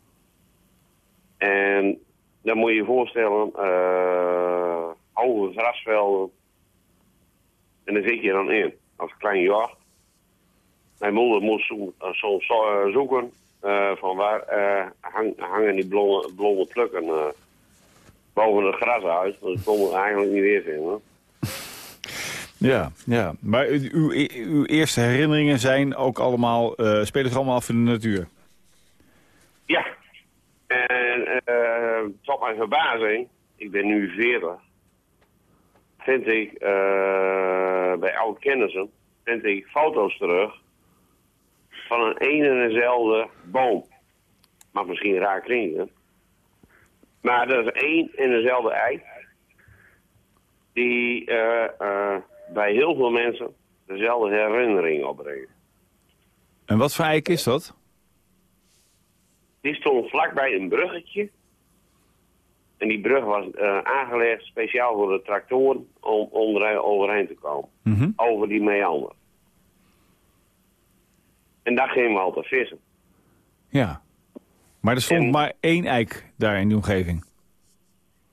En dan moet je je voorstellen, hoge grasvelden. En daar zit je dan in, als klein jacht. Mijn moeder moest soms, eh, eh, zoeken eh, van waar hang- hangen die blonde, blonde plukken boven het gras uit. Want ik kon het eigenlijk niet weer vinden. Ja, ja. Maar uw, uw eerste herinneringen zijn ook allemaal, eh, spelen zich allemaal af in de natuur? Ja. En eh tot mijn verbazing, ik ben nu 40, vind ik eh, bij oude kennissen, vind ik foto's terug van een een en dezelfde boom. Mag misschien raar klinken. Maar dat is één en dezelfde ei. Die eh, eh, bij heel veel mensen dezelfde herinnering opbrengt. En wat voor eik is dat? Die stond vlakbij een bruggetje. En die brug was eh, aangelegd speciaal voor de tractoren om, om er overheen te komen. Mhm. Over die meander. En daar gingen we altijd vissen. Ja. Maar er stond En- maar één eik daar in de omgeving.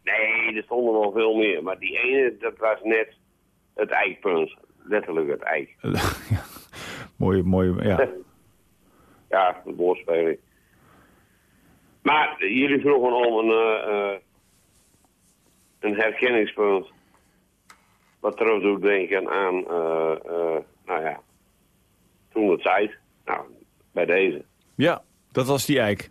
Nee, er stonden wel veel meer. Maar die ene, dat was net het eikpunt. Letterlijk het eik. ja. Mooi, mooi, ja. Ja, de woordspeling. Maar jullie vroegen om een, eh, eh, een herkenningspunt. Wat terug doet denken aan, eh, eh, nou ja, toen het tijd. Nou, bij deze. Ja, dat was die eik.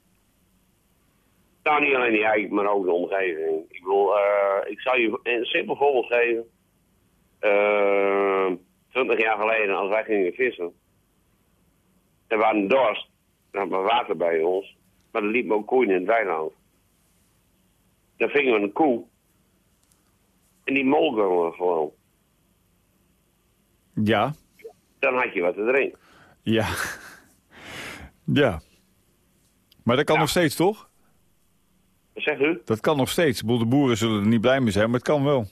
Nou, niet alleen die eik, maar ook de omgeving. Ik bedoel, eh, ik zal je een simpel voorbeeld geven. Twintig jaar geleden, als wij gingen vissen, er was een dorst, er hadden we water bij ons, maar er liepen ook koeien in het weiland. Dan vingen we een koe en die we gewoon. Ja, Dan had je wat te drinken. ja. Ja. Maar dat kan nog steeds, toch? Wat zegt u? Dat kan nog steeds. De boeren zullen er niet blij mee zijn, maar het kan wel.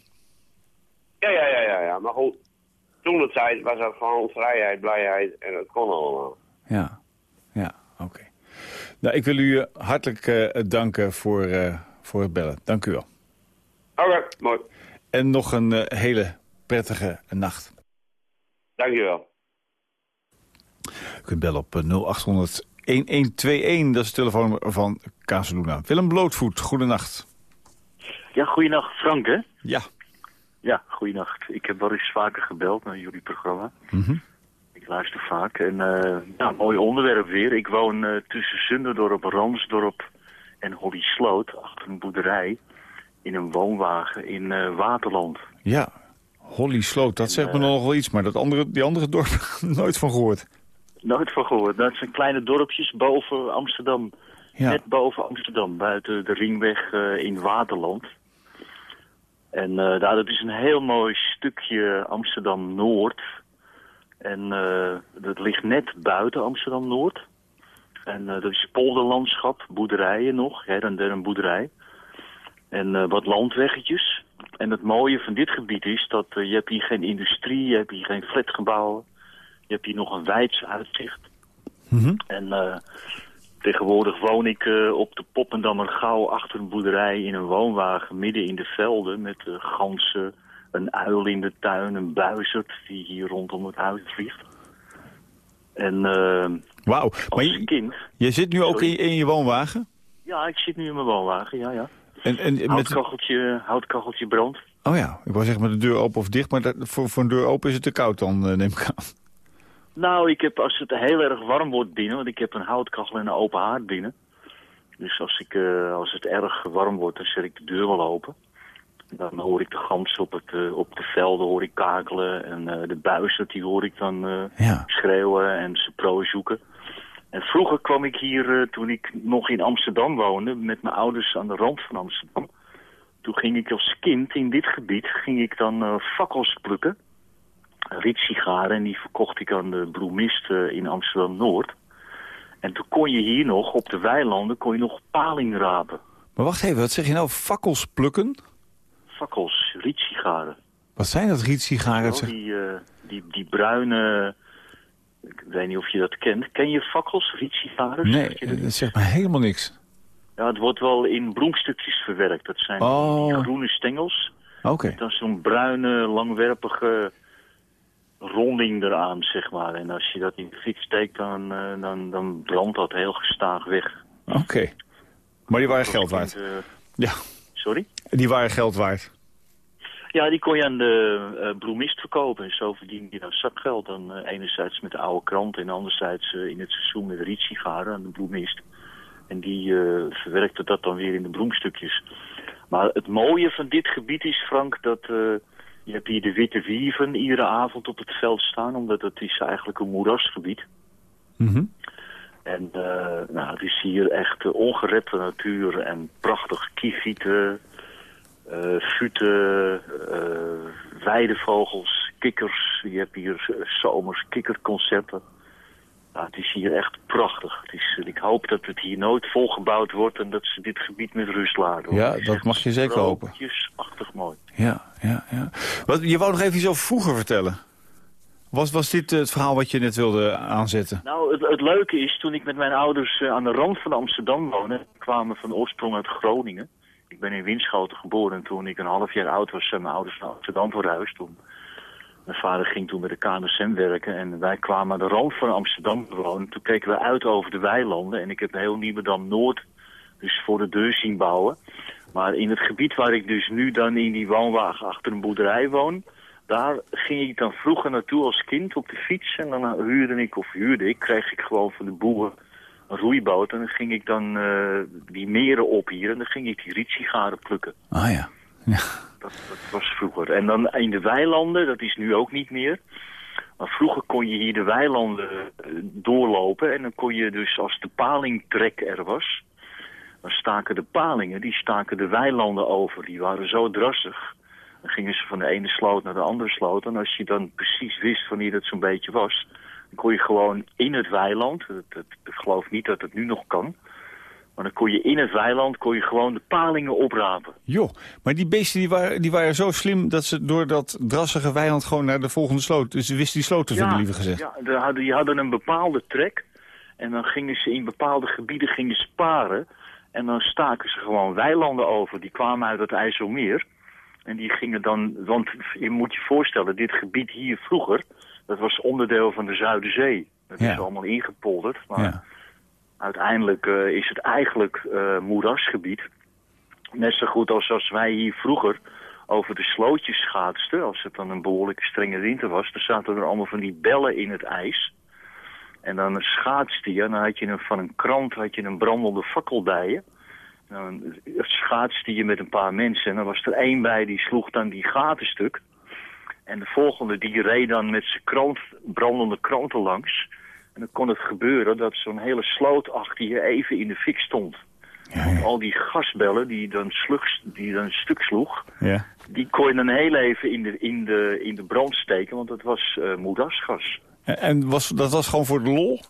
Ja, ja, ja, ja, ja. Maar goed, toen de tijd was dat gewoon vrijheid, blijheid en het kon allemaal. Ja, ja, oké. Nou, ik wil u eh, hartelijk eh, danken voor, eh, voor het bellen. Dank u wel. Oké, mooi. En nog een eh, hele prettige nacht. Dankjewel. U kunt bellen op eh, 0800 1121, dat is het telefoonnummer van Casaluna. Willem Blootvoet, goedenacht. Ja, goeienacht Frank, hè? Ja. Ja, goeienacht. Ik heb wel eens vaker gebeld naar jullie programma. Mhm. Ik luister vaak. En eh ja, mooi onderwerp weer. Ik woon eh, tussen Zunderdorp, Ransdorp en Holly Sloot, achter een boerderij, in een woonwagen in eh, Waterland. Ja, Holly Sloot, dat zegt me nog wel iets, maar dat andere, die andere dorp nooit van gehoord. Nooit van gehoord. Dat zijn kleine dorpjes boven Amsterdam. Ja. Net boven Amsterdam, buiten de ringweg eh, in Waterland. En eh, daar, dat is een heel mooi stukje Amsterdam-Noord. En eh, dat ligt net buiten Amsterdam-Noord. En eh, dat is polderlandschap, boerderijen nog, her en der een boerderij. En eh, wat landweggetjes. En het mooie van dit gebied is dat eh, je hebt hier geen industrie, je hebt hier geen flatgebouwen. Je hebt hier nog een wijds uitzicht. En eh, tegenwoordig woon ik op de Poppendammer Gauw achter een boerderij in een woonwagen midden in de velden met eh, ganzen, een uil in de tuin, een buizerd die hier rondom het huis vliegt. En Wauw. Maar je, kind, je zit nu ook in, in je woonwagen? ja, ik zit nu in mijn woonwagen, ja, ja. En, en met, Houtkacheltje, houtkacheltje brandt. oh ja, ik wou zeggen met de deur open of dicht, maar dat, voor, voor een deur open is het te koud dan, eh, neem ik aan. Nou, ik heb, als het heel erg warm wordt binnen, want ik heb een houtkachel en een open haard binnen. Dus als, ik, eh, als het erg warm wordt, dan zet ik de deur wel open. Dan hoor ik de gams op, het, eh, op de velden hoor ik kakelen. En de buizerd, die hoor ik dan Ja. schreeuwen en ze prooi zoeken. En vroeger kwam ik hier, eh, toen ik nog in Amsterdam woonde, met mijn ouders aan de rand van Amsterdam. Toen ging ik als kind in dit gebied, ging ik dan eh, fakkels plukken. Rietsigaren, en die verkocht ik aan de bloemist eh, in Amsterdam-Noord. En toen kon je hier nog, op de weilanden, kon je nog paling rapen. Maar wacht even, wat zeg je nou? Fakkels plukken? Fakkels, rietsigaren. Wat zijn dat rietsigaren? Die, die, die bruine, ik weet niet of je dat kent. Ken je fakkels, rietsigaren? Nee, dat? dat zegt me helemaal niks. Ja, het wordt wel in bloemstukjes verwerkt. Dat zijn Oh. die groene stengels. Oké. Dan zo'n bruine, langwerpige ronding eraan, zeg maar. En als je dat in de fik steekt, dan, eh, dan, dan brandt dat heel gestaag weg. Oké. Maar die waren geld waard. Ja, sorry? die waren geld waard. Ja, die kon je aan de eh, bloemist verkopen. En zo verdien je dan zakgeld. Dan eh, enerzijds met de oude krant en anderzijds eh, in het seizoen met rietsigaren aan de bloemist. En die verwerkte dat dan weer in de bloemstukjes. Maar het mooie van dit gebied is, Frank, dat je hebt hier de witte wieven iedere avond op het veld staan. Omdat het is eigenlijk een moerasgebied. Mhm. En nou, het is hier echt ongerepte natuur en prachtig kievieten, uh, futen, uh, weidevogels, kikkers. Je hebt hier zomers kikkerconcerten. Nou, het is hier echt prachtig. Het is, ik hoop dat het hier nooit volgebouwd wordt en dat ze dit gebied met rust laten. Ja, dat mag je zeker hopen. achtig mooi. Ja, ja, ja. Wat, je wou nog even iets over vroeger vertellen. Was, was dit het verhaal wat je net wilde aanzetten? Nou, het, het leuke is, toen ik met mijn ouders aan de rand van Amsterdam woonde... kwamen van oorsprong uit Groningen. Ik ben in Winschoten geboren en toen ik een half jaar oud was... mijn ouders naar Amsterdam verhuisd. Toen. Mijn vader ging toen met de KNSM werken en wij kwamen aan de rand van Amsterdam wonen. Toen keken we uit over de weilanden en ik heb heel Nieuwedam-Noord dus voor de deur zien bouwen. Maar in het gebied waar ik dus nu dan in die woonwagen achter een boerderij woon... Daar ging ik dan vroeger naartoe als kind op de fiets. En dan huurde ik, of huurde ik, kreeg ik gewoon van de boer een roeiboot. En dan ging ik dan uh, die meren op hier. En dan ging ik die rietsigaren plukken. Ah ja. ja. Dat, dat, was vroeger. En dan in de weilanden, dat is nu ook niet meer. Maar vroeger kon je hier de weilanden uh, doorlopen. En dan kon je dus als de palingtrek er was... Dan staken de palingen, die staken de weilanden over. Die waren zo drassig... Dan gingen ze van de ene sloot naar de andere sloot. En als je dan precies wist wanneer dat zo'n beetje was... kon je gewoon in het weiland... Ik geloof niet dat het nu nog kan... maar dan kon je in het weiland kon je gewoon de palingen oprapen. Joh, maar die beesten die waren, die waren zo slim... dat ze door dat drassige weiland gewoon naar de volgende sloot... dus ze wisten die sloot te vinden, ja, liever gezegd. Ja, die hadden, die hadden een bepaalde trek... en dan gingen ze in bepaalde gebieden gingen sparen... en dan staken ze gewoon weilanden over. Die kwamen uit het IJsselmeer... En die gingen dan, want je moet je voorstellen, dit gebied hier vroeger, dat was onderdeel van de Zuiderzee. Dat ja. is allemaal ingepolderd, maar ja. uiteindelijk uh, is het eigenlijk uh, moerasgebied. Net zo goed als als wij hier vroeger over de slootjes schaatsten, als het dan een behoorlijke strenge winter was, dan zaten er allemaal van die bellen in het ijs. En dan schaatste je, en dan had je een, van een krant had je een brandende fakkel bij je. Dan schaatste je met een paar mensen en dan was er één bij die sloeg dan die gaten stuk. En de volgende die reed dan met zijn krant, brandende kranten langs. En dan kon het gebeuren dat zo'n hele sloot achter je even in de fik stond. Al die gasbellen die dan, slugs, die dan stuk sloeg, Ja. die kon je dan heel even in de, in de, in de brand steken, want dat was moerasgas. En, en was, dat was gewoon voor de lol?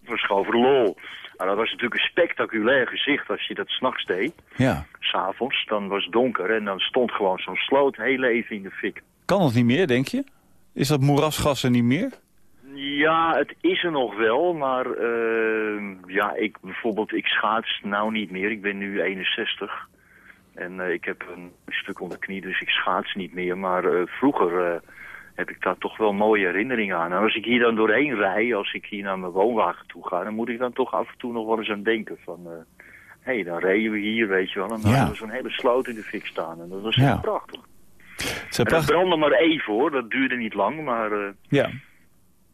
Het was gewoon voor de lol. Nou, dat was natuurlijk een spectaculair gezicht als je dat s'nachts deed. Ja. S'avonds, dan was het donker en dan stond gewoon zo'n sloot heel even in de fik. Kan dat niet meer, denk je? Is dat moerasgas er niet meer? Ja, het is er nog wel, maar eh, ja, ik bijvoorbeeld, ik schaats nou niet meer. Ik ben nu 61 en eh, ik heb een stuk onder de knie, dus ik schaats niet meer. Maar eh, vroeger eh, heb ik daar toch wel mooie herinneringen aan. En als ik hier dan doorheen rij, als ik hier naar mijn woonwagen toe ga, dan moet ik dan toch af en toe nog wel eens aan denken van... Hé, hey, dan reden we hier, weet je wel, en dan Ja. hadden we zo'n hele sloot in de fik staan. En dat was Ja. heel prachtig. Het brandde maar even hoor, dat duurde niet lang, maar... eh, Ja.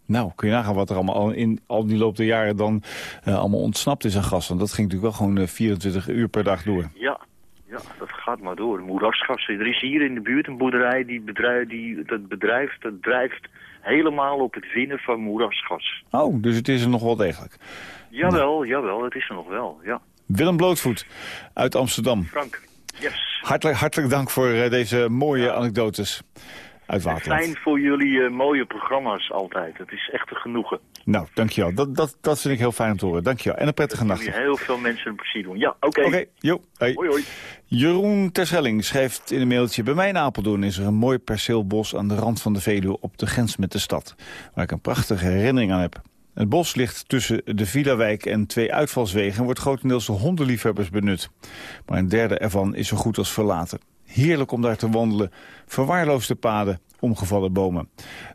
Nou, kun je nagaan wat er allemaal al in al die loop der jaren dan eh, allemaal ontsnapt is aan gas. Want dat ging natuurlijk wel gewoon eh, 24 uur per dag door. Ja, ja, dat gaat maar door. Moerasgas. Er is hier in de buurt een boerderij, die bedrijf, die, dat bedrijf dat drijft helemaal op het winnen van moerasgas. Oh, dus het is er nog wel degelijk. Jawel, jawel, het is er nog wel, ja. Willem Blootvoet uit Amsterdam. Frank, yes. Hartelijk, hartelijk dank voor eh, deze mooie anekdotes uit Waterland. Fijn voor jullie eh, mooie programma's altijd. Het is echt een genoegen. Nou, dankjewel. Dat, dat, dat vind ik heel fijn om te horen. Dankjewel. En een prettige nacht. Jullie heel veel mensen een plezier doen. Ja, oké. Oké. Hey. Hoi, hoi. Jeroen Terschelling schrijft in een mailtje... bij mij in Apeldoorn is er een mooi perceelbos aan de rand van de Veluwe... op de grens met de stad, waar ik een prachtige herinnering aan heb. Het bos ligt tussen de Villawijk en twee uitvalswegen... en wordt grotendeels door hondenliefhebbers benut. Maar een derde ervan is zo goed als verlaten. Heerlijk om daar te wandelen, verwaarloosde paden, omgevallen bomen.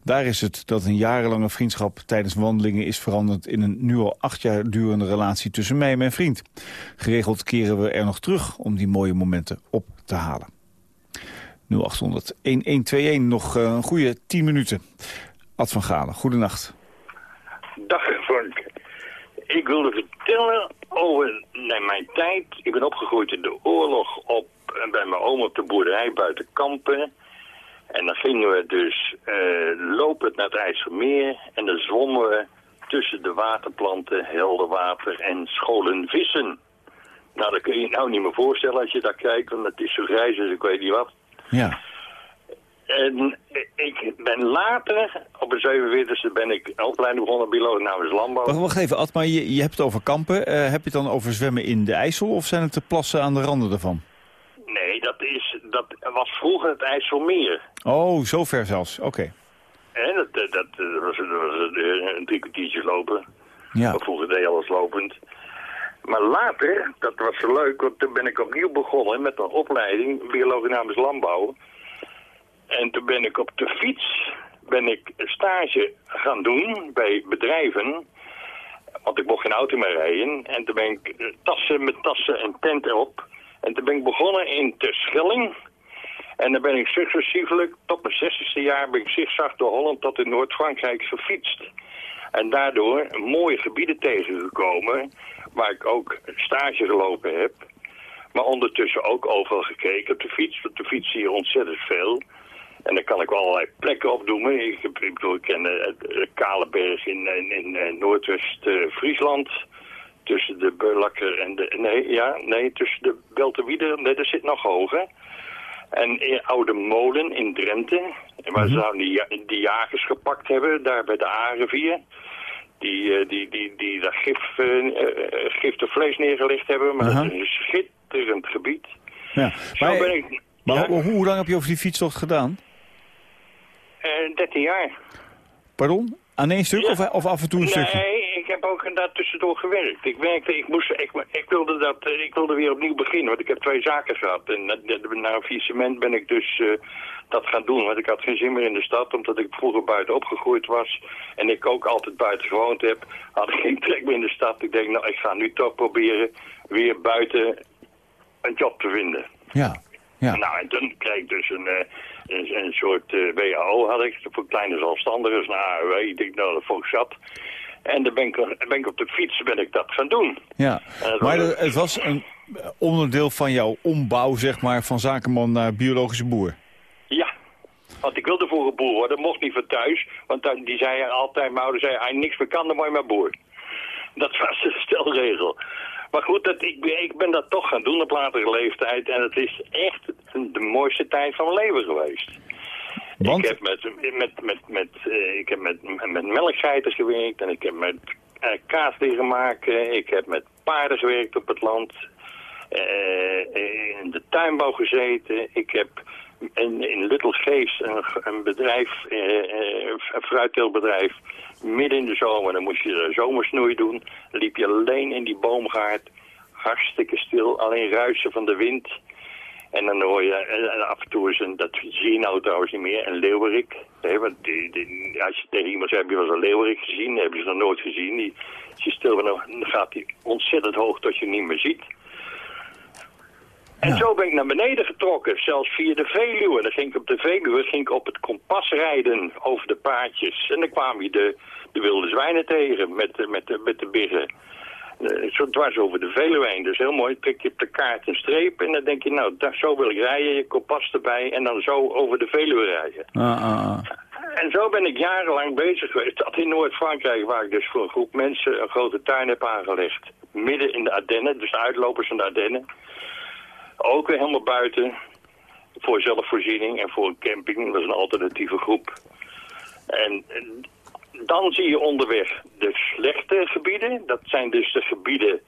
Daar is het dat een jarenlange vriendschap tijdens wandelingen is veranderd... in een nu al acht jaar durende relatie tussen mij en mijn vriend. Geregeld keren we er nog terug om die mooie momenten op te halen. 0800-1121, nog eh, een goede 10 minuten. Ad van Galen, goedenacht. Ik wilde vertellen over mijn tijd. Ik ben opgegroeid in de oorlog op, eh, bij mijn oom op de boerderij buiten Kampen. En dan gingen we dus eh lopend naar het IJsselmeer. En dan zwommen we tussen de waterplanten, helder water en scholen vissen. Nou, dat kun je je nou niet meer voorstellen als je daar kijkt, want het is zo grijs als ik weet niet wat. Ja. En ik ben later, op de 47e, ben ik opleiding begonnen bioloog namens landbouw. Wacht, wacht even, Ad, maar je, je hebt het over kampen. Eh, heb je het dan over zwemmen in de IJssel of zijn het de plassen aan de randen daarvan? Nee, dat, is, dat was vroeger het IJsselmeer. Oh, zo ver zelfs. Oké. En dat, dat, dat was, dat was een, drie kwartiertje lopen. Ja. Vroeger deed alles lopend. Maar later, dat was zo leuk, want toen ben ik opnieuw begonnen met een opleiding, bioloog namens landbouw. En toen ben ik op de fiets ben ik stage gaan doen bij bedrijven. Want ik mocht geen auto meer rijden. En toen ben ik eh, tassen met tassen en tent erop. En toen ben ik begonnen in Terschelling. En dan ben ik successievelijk, tot mijn zestigste jaar, ben ik zigzag door Holland tot in Noord-Frankrijk gefietst. En daardoor mooie gebieden tegengekomen, waar ik ook stage gelopen heb. Maar ondertussen ook overal gekeken op de fiets. Op de fiets zie je ontzettend veel. En dan kan ik wel allerlei plekken opdoemen. Ik, ik bedoel, ik ken eh, het Kalenberg in, in, in eh, Noordwest-Friesland. tussen de Beulakker en de... Nee, ja, nee, tussen de Belterwieder. Nee, dat zit nog hoger. En in Oude Molen in Drenthe. Waar ze nou die, die jagers gepakt hebben, daar bij de A-rivier. Die, eh, die, die, die daar gif, eh, eh, giftig vlees neergelegd hebben. Maar dat is een schitterend gebied. Ja. Zo Maar, ben ik... maar ja, hoe, hoe lang heb je over die fietstocht gedaan? Eh, 13 jaar. Pardon? Aan één stuk Ja. of, of af en toe een stukje? Nee, ik heb ook daar tussendoor gewerkt. Ik werkte, ik moest, ik, ik wilde dat, eh, ik wilde weer opnieuw beginnen, want ik heb twee zaken gehad. En eh, eh, na een faillissement ben ik dus eh, dat gaan doen, want ik had geen zin meer in de stad, omdat ik vroeger buiten opgegroeid was. En ik ook altijd buiten gewoond heb, had ik geen trek meer in de stad. Ik denk, nou, ik ga nu toch proberen weer buiten een job te vinden. Ja. Ja. Nou, en toen kreeg ik dus een, eh, een, een soort eh, WHO had ik, voor kleine zelfstandigen, een AOW. Ik denk, nou, dat vond ik zat. En dan ben ik, ben ik op de fiets ben ik dat gaan doen. Ja, maar was- het was een onderdeel van jouw ombouw, zeg maar, van zakenman naar biologische boer. Ja, want ik wilde vroeger boer worden, mocht niet van thuis. Want die zei altijd, mijn ouder zei, hij niks meer kan, dan word je maar boer. Dat was de stelregel. Maar goed, dat, ik, ben- ik ben dat toch gaan doen op latere leeftijd. En het is echt de mooiste tijd van mijn leven geweest. Want? Ik heb met, met, met, met, eh, ik heb met, met melkgeiten gewerkt en ik heb met eh, kaas liggen maken. Ik heb met paarden gewerkt op het land. Eh, in de tuinbouw gezeten. Ik heb in, in Little Geest een, een bedrijf, een fruitteelbedrijf, midden in de zomer. Dan moest je de zomersnoei doen. Liep je alleen in die boomgaard. Hartstikke stil, alleen ruisen van de wind. En dan hoor je en af en toe eens een, dat zie je nou trouwens niet meer, een leeuwerik. Hè, want die, die- als je tegen iemand zegt, heb je wel eens een leeuwerik gezien? Dat heb je ze nog nooit gezien. Die, als stil dan gaat die ontzettend hoog tot je niet meer ziet. En zo ben ik naar beneden getrokken, zelfs via de Veluwe. Dan ging ik op de Veluwe ging ik op het kompas rijden over de paadjes. En dan kwam je de, de wilde zwijnen tegen met, de- met, de, met de biggen. Eh, Zo dwars over de Veluwe heen. Dus heel mooi. Trek je op de kaart een streep en dan denk je, nou, daar, zo wil ik rijden. Je kompas erbij en dan zo over de Veluwe rijden. Ah, ah, ah. En zo ben ik jarenlang bezig geweest. Dat in Noord-Frankrijk, waar ik dus voor een groep mensen een grote tuin heb aangelegd. Midden in de Ardennen, dus de uitlopers van de Ardennen. Ook weer helemaal buiten. Voor zelfvoorziening en voor camping. Dat is een alternatieve groep. En, dan zie je onderweg de slechte gebieden. Dat zijn dus de gebieden...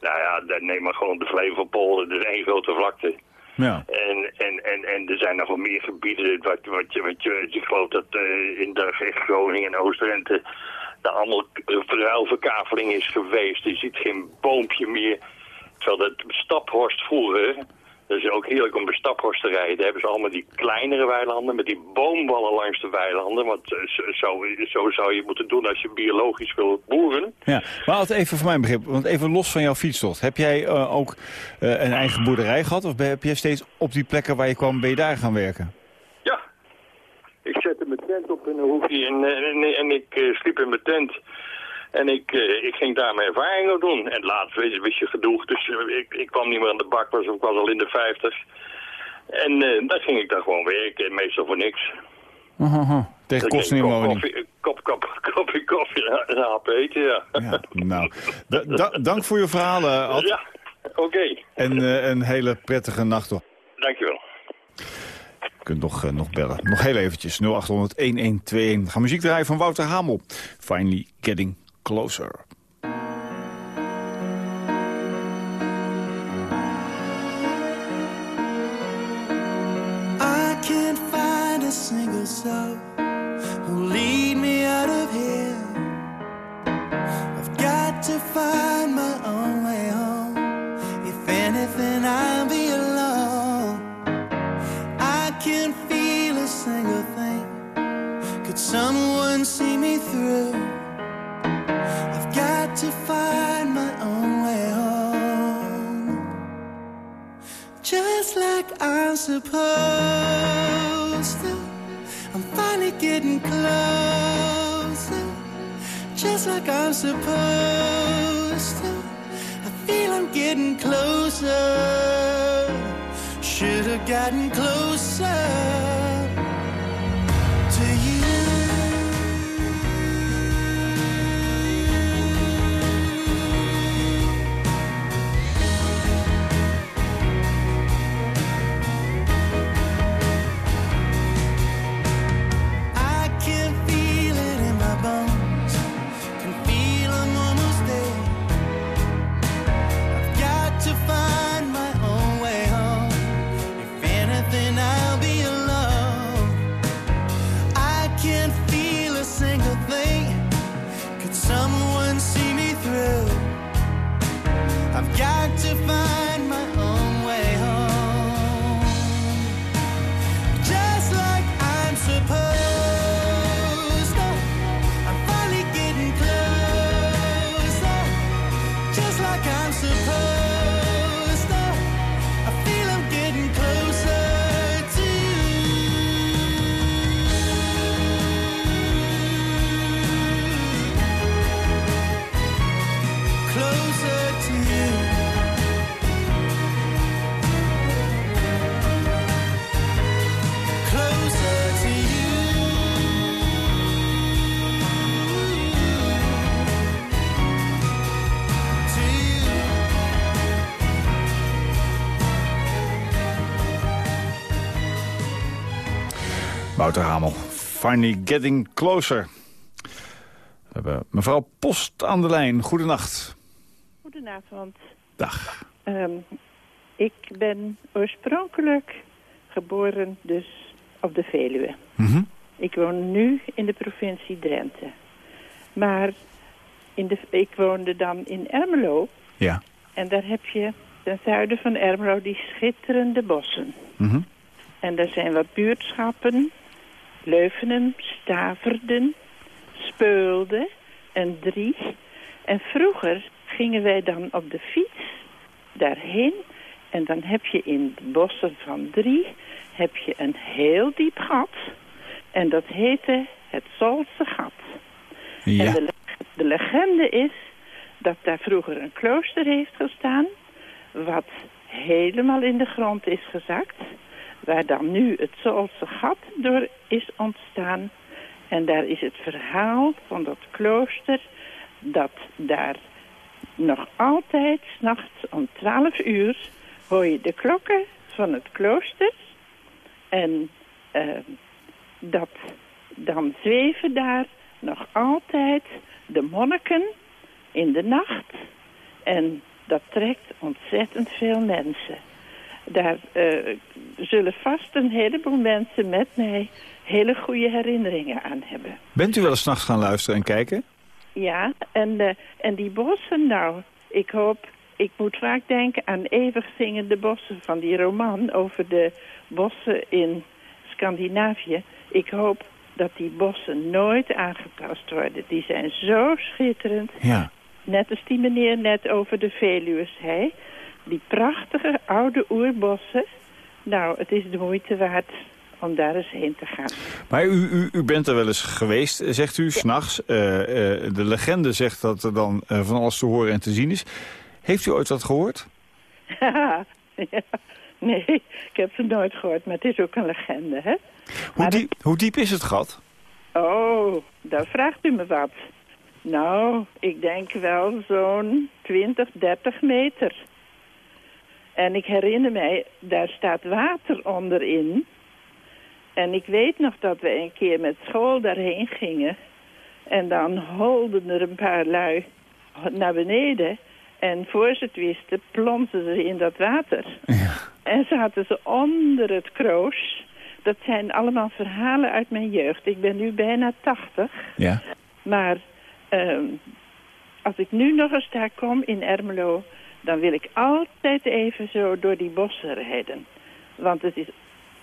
Nou ja, neem maar gewoon de Flevopolder. Dat is één grote vlakte. Ja. En, en, en, en er zijn nog wel meer gebieden, wat, wat, je, wat je, ik geloof dat eh, in de Groningen en Oost-Drenthe daar allemaal ruilverkaveling is geweest. Je ziet geen boompje meer. Terwijl dat Staphorst vroeger, dat is ook heerlijk om bij Staphorst te rijden. Daar hebben ze allemaal die kleinere weilanden met die boomballen langs de weilanden. Want eh, zo, zo, zo zou je moeten doen als je biologisch wil boeren. Ja, maar altijd even voor mijn begrip, want even los van jouw fietstocht. Heb jij eh, ook eh, een eigen boerderij gehad? Of ben- heb jij steeds op die plekken waar je kwam, ben je daar gaan werken? Ja. Ik zette mijn tent op in een hoekje en, en, en ik sliep in mijn tent. En ik, eh, ik ging daar mijn ervaringen doen. En laatst wist, wist je genoeg, dus eh, ik, ik kwam niet meer aan de bak, was, ik was al in de 50. En dan ging ik daar gewoon werken, meestal voor niks. Aha, Tegen Dan kosten in kreeg ik woning. koffie- Kop, kop, kopje koffie en een hap eten, ja. Ja, nou, da- da- dank voor je verhalen, Ad. Ja, oké. En een hele prettige nacht toch. Dankjewel. Je kunt nog, nog bellen. Nog heel eventjes. 0800-1121. We gaan muziek draaien van Wouter Hamel. Finally Getting Closer. Like I'm supposed to. I feel I'm getting closer, should have gotten closer Wouter Hamel. Finally getting closer. We hebben mevrouw Post aan de lijn. Goedenacht. Goedenavond. Dag. Ehm, ik ben oorspronkelijk geboren dus op de Veluwe. Mhm. Ik woon nu in de provincie Drenthe. Maar in de, ik woonde dan in Ermelo. Ja. En daar heb je ten zuiden van Ermelo die schitterende bossen. Mhm. En daar zijn wat buurtschappen. Leuvenum, Staverden, Speulde en Drie. En vroeger gingen wij dan op de fiets daarheen. En dan heb je in de bossen van Drie heb je een heel diep gat. En dat heette het Zolse gat. Ja. En de, de legende is dat daar vroeger een klooster heeft gestaan... wat helemaal in de grond is gezakt... waar dan nu het Zolse gat door is ontstaan. En daar is het verhaal van dat klooster... dat daar nog altijd, s'nachts om 12 uur... hoor je de klokken van het klooster... en eh, dat dan zweven daar nog altijd de monniken in de nacht. En dat trekt ontzettend veel mensen. Daar eh, zullen vast een heleboel mensen met mij hele goede herinneringen aan hebben. Bent u wel eens nachts gaan luisteren en kijken? Ja, en, eh, en die bossen nou, ik hoop, ik moet vaak denken aan eeuwig zingende bossen van die roman over de bossen in Scandinavië. Ik hoop dat die bossen nooit aangetast worden. Die zijn zo schitterend. Ja. Net als die meneer net over de Veluwe zei. Die prachtige oude oerbossen. Nou, het is de moeite waard om daar eens heen te gaan. Maar u, u, u bent er wel eens geweest, zegt u, s'nachts. Eh eh de legende zegt dat er dan eh, van alles te horen en te zien is. Heeft u ooit wat gehoord? ja, nee, ik heb ze nooit gehoord, maar het is ook een legende, hè? Hoe, diep, hoe diep is het gat? Oh, daar vraagt u me wat. Nou, ik denk wel zo'n 20, 30 meter. En ik herinner mij, daar staat water onderin. En ik weet nog dat we een keer met school daarheen gingen. En dan holden er een paar lui naar beneden. En voor ze het wisten, plonzen ze in dat water. En zaten ze onder het kroos. Dat zijn allemaal verhalen uit mijn jeugd. Ik ben nu bijna 80. Ja. Maar ehm, als ik nu nog eens daar kom in Ermelo... dan wil ik altijd even zo door die bossen rijden. Want het is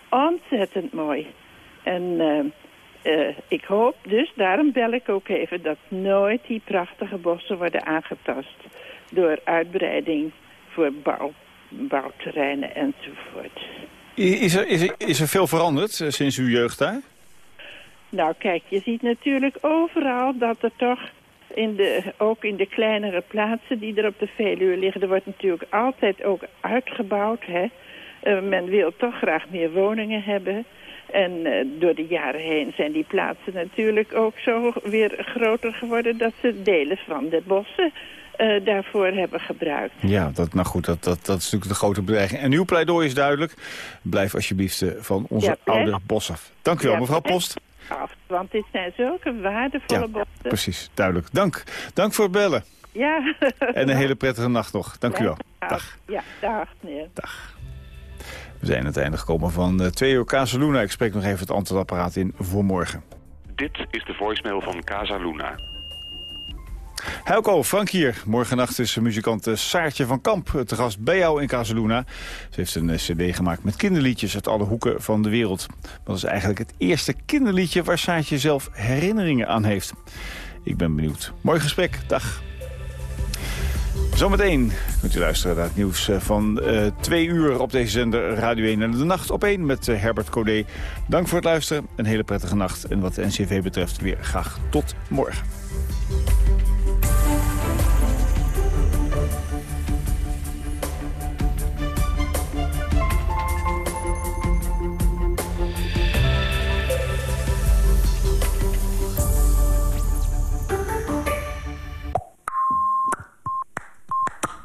ontzettend mooi. En ehm, eh, ik hoop dus, daarom bel ik ook even... dat nooit die prachtige bossen worden aangetast... door uitbreiding voor bouw, bouwterreinen enzovoort. Is er, is, er, is er veel veranderd eh, sinds uw jeugd daar? Nou kijk, je ziet natuurlijk overal dat er toch, in de, ook in de kleinere plaatsen die er op de Veluwe liggen, er wordt natuurlijk altijd ook uitgebouwd. Hè? Eh, men wil toch graag meer woningen hebben. En eh, door de jaren heen zijn die plaatsen natuurlijk ook zo weer groter geworden dat ze delen van de bossen eh, daarvoor hebben gebruikt. Ja, dat, nou goed, dat, dat, dat is natuurlijk de grote bedreiging. En uw pleidooi is duidelijk. Blijf alsjeblieft van onze Ja, oude bos af. Dank u wel, Ja, mevrouw Post. Af, want dit zijn zulke waardevolle Ja, bossen. Precies, duidelijk. Dank. Dank voor het bellen. Ja. En een hele prettige nacht nog. Dank u wel. Dag. Ja, dag meneer. We zijn aan het einde gekomen van eh, twee uur Casaluna. Ik spreek nog even het antwoordapparaat in voor morgen. Dit is de voicemail van Casa Luna. Helco, Frank hier. Morgennacht is muzikant eh, Saartje van Kamp te gast bij jou in Casaluna. Ze heeft een eh, cd gemaakt met kinderliedjes uit alle hoeken van de wereld. Dat is eigenlijk het eerste kinderliedje waar Saartje zelf herinneringen aan heeft. Ik ben benieuwd. Mooi gesprek. Dag. Zometeen kunt u luisteren naar het nieuws eh, van twee uur op deze zender Radio 1 en de nacht op 1 met Herbert Codé. Dank voor het luisteren. Een hele prettige nacht. En wat de NCV betreft weer graag tot morgen.